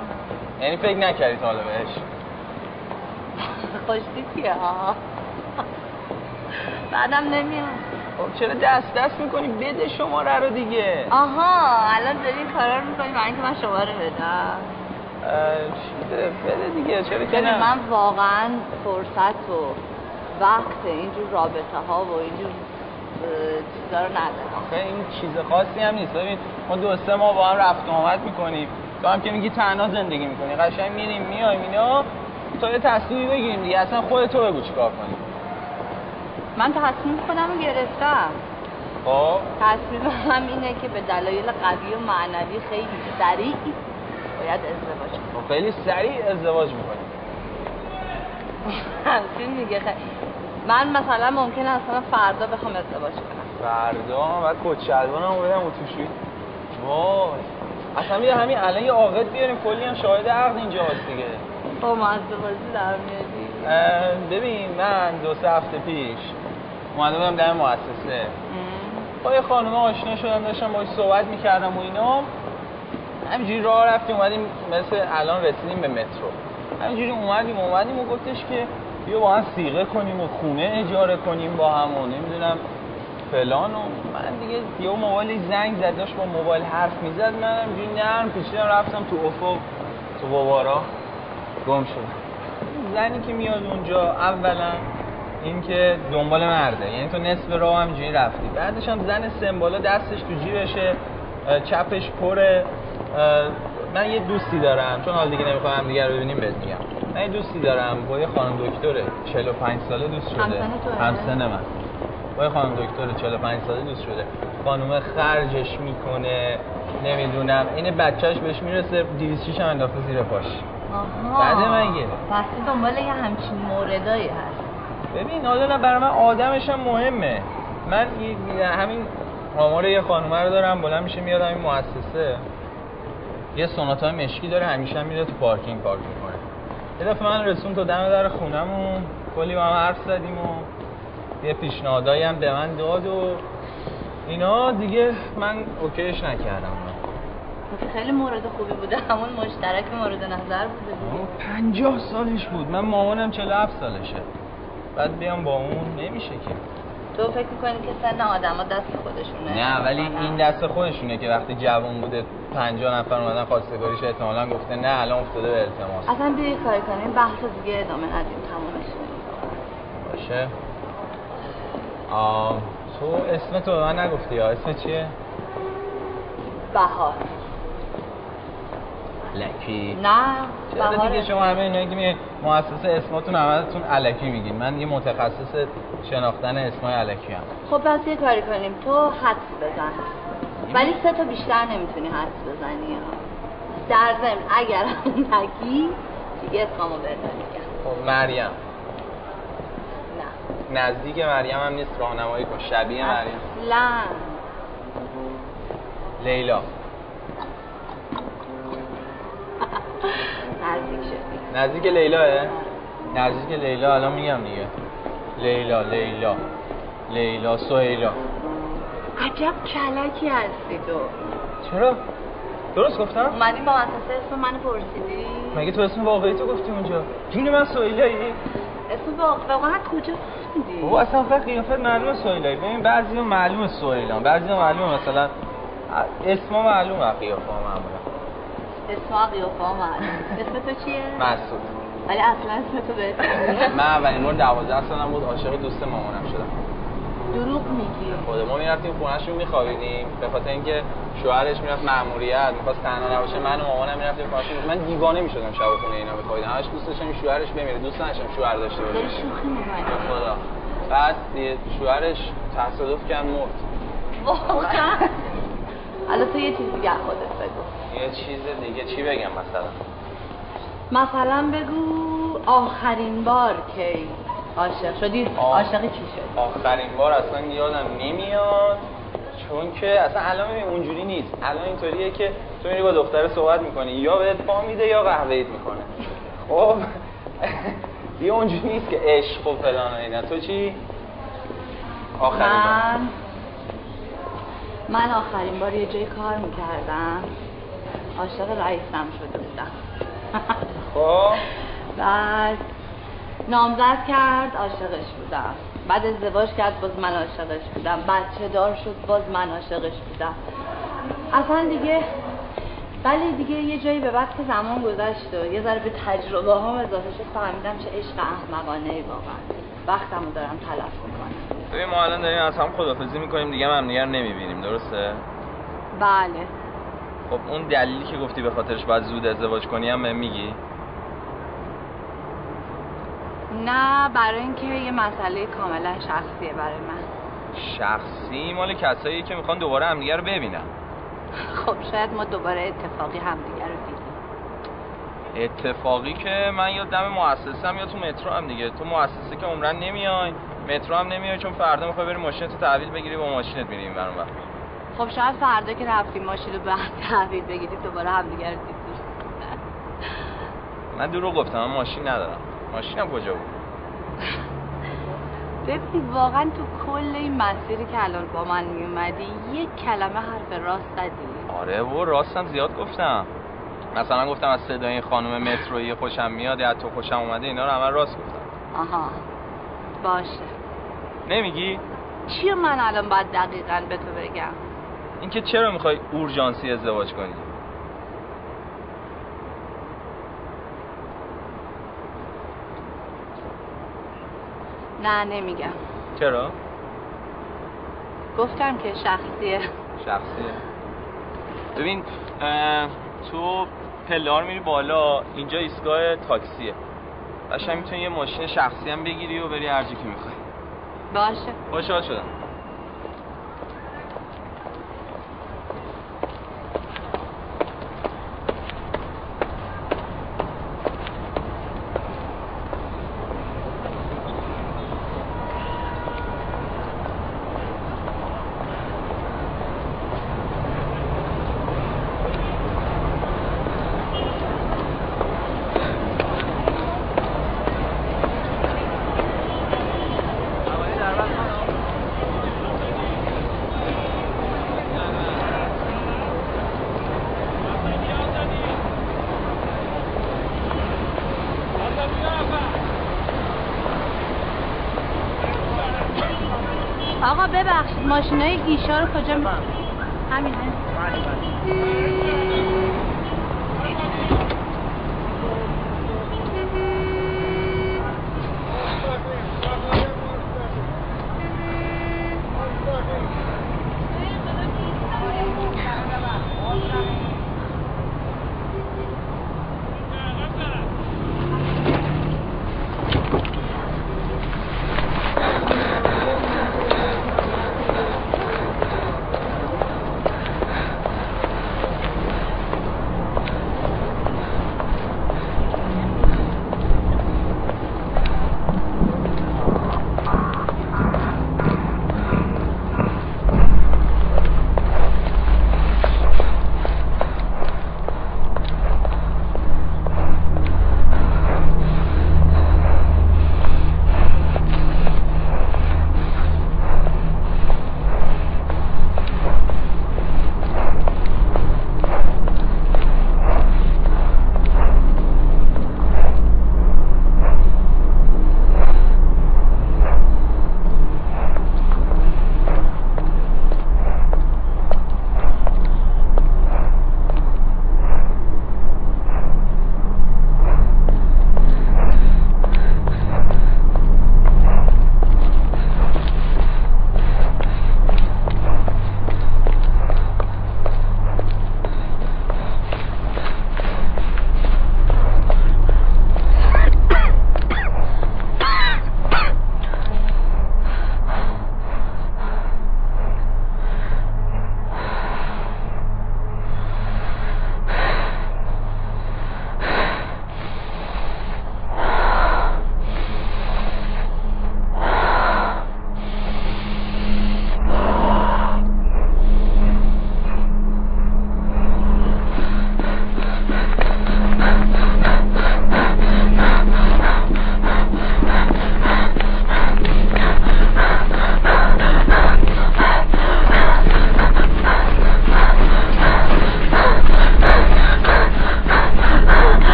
یعنی فکر نکردی تا حالا بهش؟ خوشتیپیه ها بعدم نمیاد. خب چرا دست دست می‌کنی؟ بده شماره رو دیگه. آها الان داری این کارا رو می‌کنی برای اینکه من شماره بدم. چیزه بده دیگه. چرا که نه؟ من واقعا فرصت و وقت اینجور رابطه ها و اینجور چیزا رو ندارم. آخه این چیز خاصی هم نیست. ببین ما دو سه ماه با هم رفت و آمد می‌کنیم. تو هم که میگی تنها زندگی می‌کنی. قشنگ میریم میایم اینا تا یه تصمیمی بگیریم دیگه. اصلا خودت تو بگو چیکار کنیم. من تصمیم خودم رو گرفتم. خب. تصمیم هم اینه که به دلایل قوی و معنوی خیلی سریع باید ازدواج کنم خب خیلی سریع ازدواج می‌کنی همچین میگه خیلی من مثلا ممکنه اصلا فردا بخوام ازدواج کنم. فردا؟ بعد کت شلوارمو بدم اتوشویی وای. اصلا بیا همین الان یه عاقد بیاریم. کلی هم شاهد عقد اینجا هست دیگه. خب ما از بازی در ببین من دو سه هفته پیش اومده بودم در مؤسسه. با یه خانم آشنا شدم داشتم باهاش صحبت می‌کردم و اینا. همینجوری راه رفتیم اومدیم مثل الان رسیدیم به مترو. همینجوری اومدیم اومدیم و گفتش که بیا با هم سیغه کنیم و خونه اجاره کنیم با هم و نمی‌دونم فلان و من دیگه یه موبایل زنگ زد داشت با موبایل حرف می‌زد من همینجوری نرم پیچیدم رفتم تو افق تو بابارا. گم شدم زنی که میاد اونجا اولا اینکه دنبال مرده. یعنی تو نصف راه همینجوری رفتی. بعدش هم زن سمبالا دستش تو جیبشه چپش پره. من یه دوستی دارم. چون حال دیگه نمی‌خوام هم دیگه رو ببینیم بهت میگم. من یه دوستی دارم با یه خانم دکتره. 45 ساله دوست شده. همسن من. با یه خانم دکتره 45 ساله دوست شده. خانم خرجش می‌کنه. نمی‌دونم. این بچهش بهش می‌رسه 206 هم انداخته زیر پاش. بعد من گه پس تو دنبال یه همچین موردایی هست. ببین حالا برای من آدمش هم مهمه. من همین آمار یه خانومه رو دارم بلند میشه میاد همین مؤسسه. یه سوناتا مشکی داره همیشه هم میره تو پارکینگ پارک می‌کنه. یه دفعه من رسون تا دم در خونمون کلی با هم حرف زدیم و یه پیشنهادایی هم به من داد و اینا. دیگه من اوکیش نکردم. خیلی مورد خوبی بوده. همون مشترک مورد نظر بوده. دیگه. پنجاه سالش بود. من مامانم 47 سالشه. بعد بیام با اون. نمیشه که. تو فکر می‌کنی که سن آدما دست خودشونه؟ نه ولی این دست خودشونه که وقتی جوان بوده 50 نفر اومدن خواستگاریش احتمالا گفته نه الان افتاده به التماس. اصلا بیا یه کاری کنیم. بحث دیگه ادامه ندیم. تمومش باشه. آه تو اسم تو به من نگفتی یا؟ اسم چیه؟ بهار. لکی نه چرا دیگه شما همه اینایی که مؤسسه اسماتون همتون علکی میگین. من یه متخصص شناختن اسمای علکی هم خب پس یه کاری کنیم. تو حدس بزن. ولی سه تا بیشتر نمی‌تونی حدس بزنی. در ضمن اگر نگی دیگه اسممو میگم خب مریم. نزدیک مریم هم نیست راهنمایی کن. شبیه مریم. اصلا. لیلا. نزدیک شدی نزدیک لیلاه نزدیک لیلا الان میگم دیگه. لیلا لیلا. لیلا سهیلا. عجب کلکی هستی تو. چرا؟ درست گفتم؟ اومدی با مدرسه اسم منو پرسیدی؟ مگه تو اسم واقعی تو گفتی اونجا؟ جون من سهیلایی. اسم واقع- واقعا کجا فهمیدی؟ بابا اصلا فقط قیافت معلومه سهیلایی. ببین بعضی معلومه سهیلان بعضی معلومه مثلا اسما معلومه قیافه معمولا. اسم قیافه ها معلوم اسم تو چیه؟ مسعود ولی اصلا اسم تو بهت. من اولین بار 12 سالم بود عاشق دوست مامانم شدم. دروغ میگی. خود ما می‌رفتیم خونهشون میخوابیدیم. به خاطر اینکه شوهرش می‌رفت مأموریت می‌خواست تنها نباشه من و مامانم می‌رفتیم خونهشون. من دیوانه می‌شدم شب خونه اینا میخوابیدم همش دوست داشتم این شوهرش بمیره. دوست نداشتم شوهر داشته باشه. داری شوخی می‌کنی. خدا. بعد شوهرش تصادف کرد مرد. واقعا؟ حالا تو یه چیز دیگه خودت بگو. یه چیز دیگه چی بگم مثلا؟ مثلا بگو آخرین بار کی عاشق شدی. عاشق کی شدی آخرین بار اصلا یادم نمیاد چون که اصلا الان اونجوری نیست. الان اینطوریه که تو میری با دختر صحبت می‌کنی یا بهت پا میده یا قهوه‌ایت می‌کنه. خب؟ دیگه اونجوری نیست که عشق و فلان و اینا. تو چی؟ آخرین بار. من من آخرین بار یه جای کار می‌کردم. عاشق رئیسم شده بودم. خب. بعد نامزد کرد عاشقش بودم. بعد ازدواج کرد باز من عاشقش بودم. بچه دار شد باز من عاشقش بودم. اصلا دیگه ولی دیگه یه جایی به وقت زمان گذشت و یه ذره به تجربه هم اضافه شد فهمیدم چه عشق احمقانه ای واقعا. وقتمو دارم تلف می‌کنم. ببین ما الان داریم از هم خدافزی می‌کنیم دیگه هم همدیگه رو نمی‌بینیم درسته؟ بله. خب اون دلیلی که گفتی به خاطرش باید زود ازدواج کنی هم میگی؟ نه برای اینکه یه مسئله کاملا شخصیه برای من. شخصی؟ مال کسایی که می‌خوان دوباره همدیگه رو ببینن. خب شاید ما دوباره اتفاقی همدیگه رو دیدیم. اتفاقی که من یا دم مؤسسه هم یا تو مترو هم دیگه. تو مؤسسه که عمرن نمیای مترو هم نمیای چون فردا می‌خوای بری ماشین تو تحویل بگیری با ماشینت میری این وقت خب شاید فردا که رفتیم ماشین رو به تحویل بگیریم دوباره همدیگه رو دیدیم. من دروغ گفتم من ماشین ندارم. ماشینم کجا بود؟ ببین واقعا تو کل این مسیری که الان با من میومدی یک کلمه حرف راست زدی. آره و راستم زیاد گفتم. مثلا گفتم از صدای این خانم مترویی خوشم میاد یا تو خوشم اومده اینا رو همه راست گفتم. آها. باشه. نمیگی؟ چی من الان باید دقیقا به تو بگم؟ اینکه چرا می‌خوای اورژانسی ازدواج کنی؟ نه نمیگم. چرا؟ گفتم که شخصیه. شخصیه. ببین تو پلار میری بالا اینجا ایستگاه تاکسیه. قشنگ می‌تونی یه ماشین شخصی هم بگیری و بری هر که می‌خوای. باشه. باشه شدم ببخشید ماشین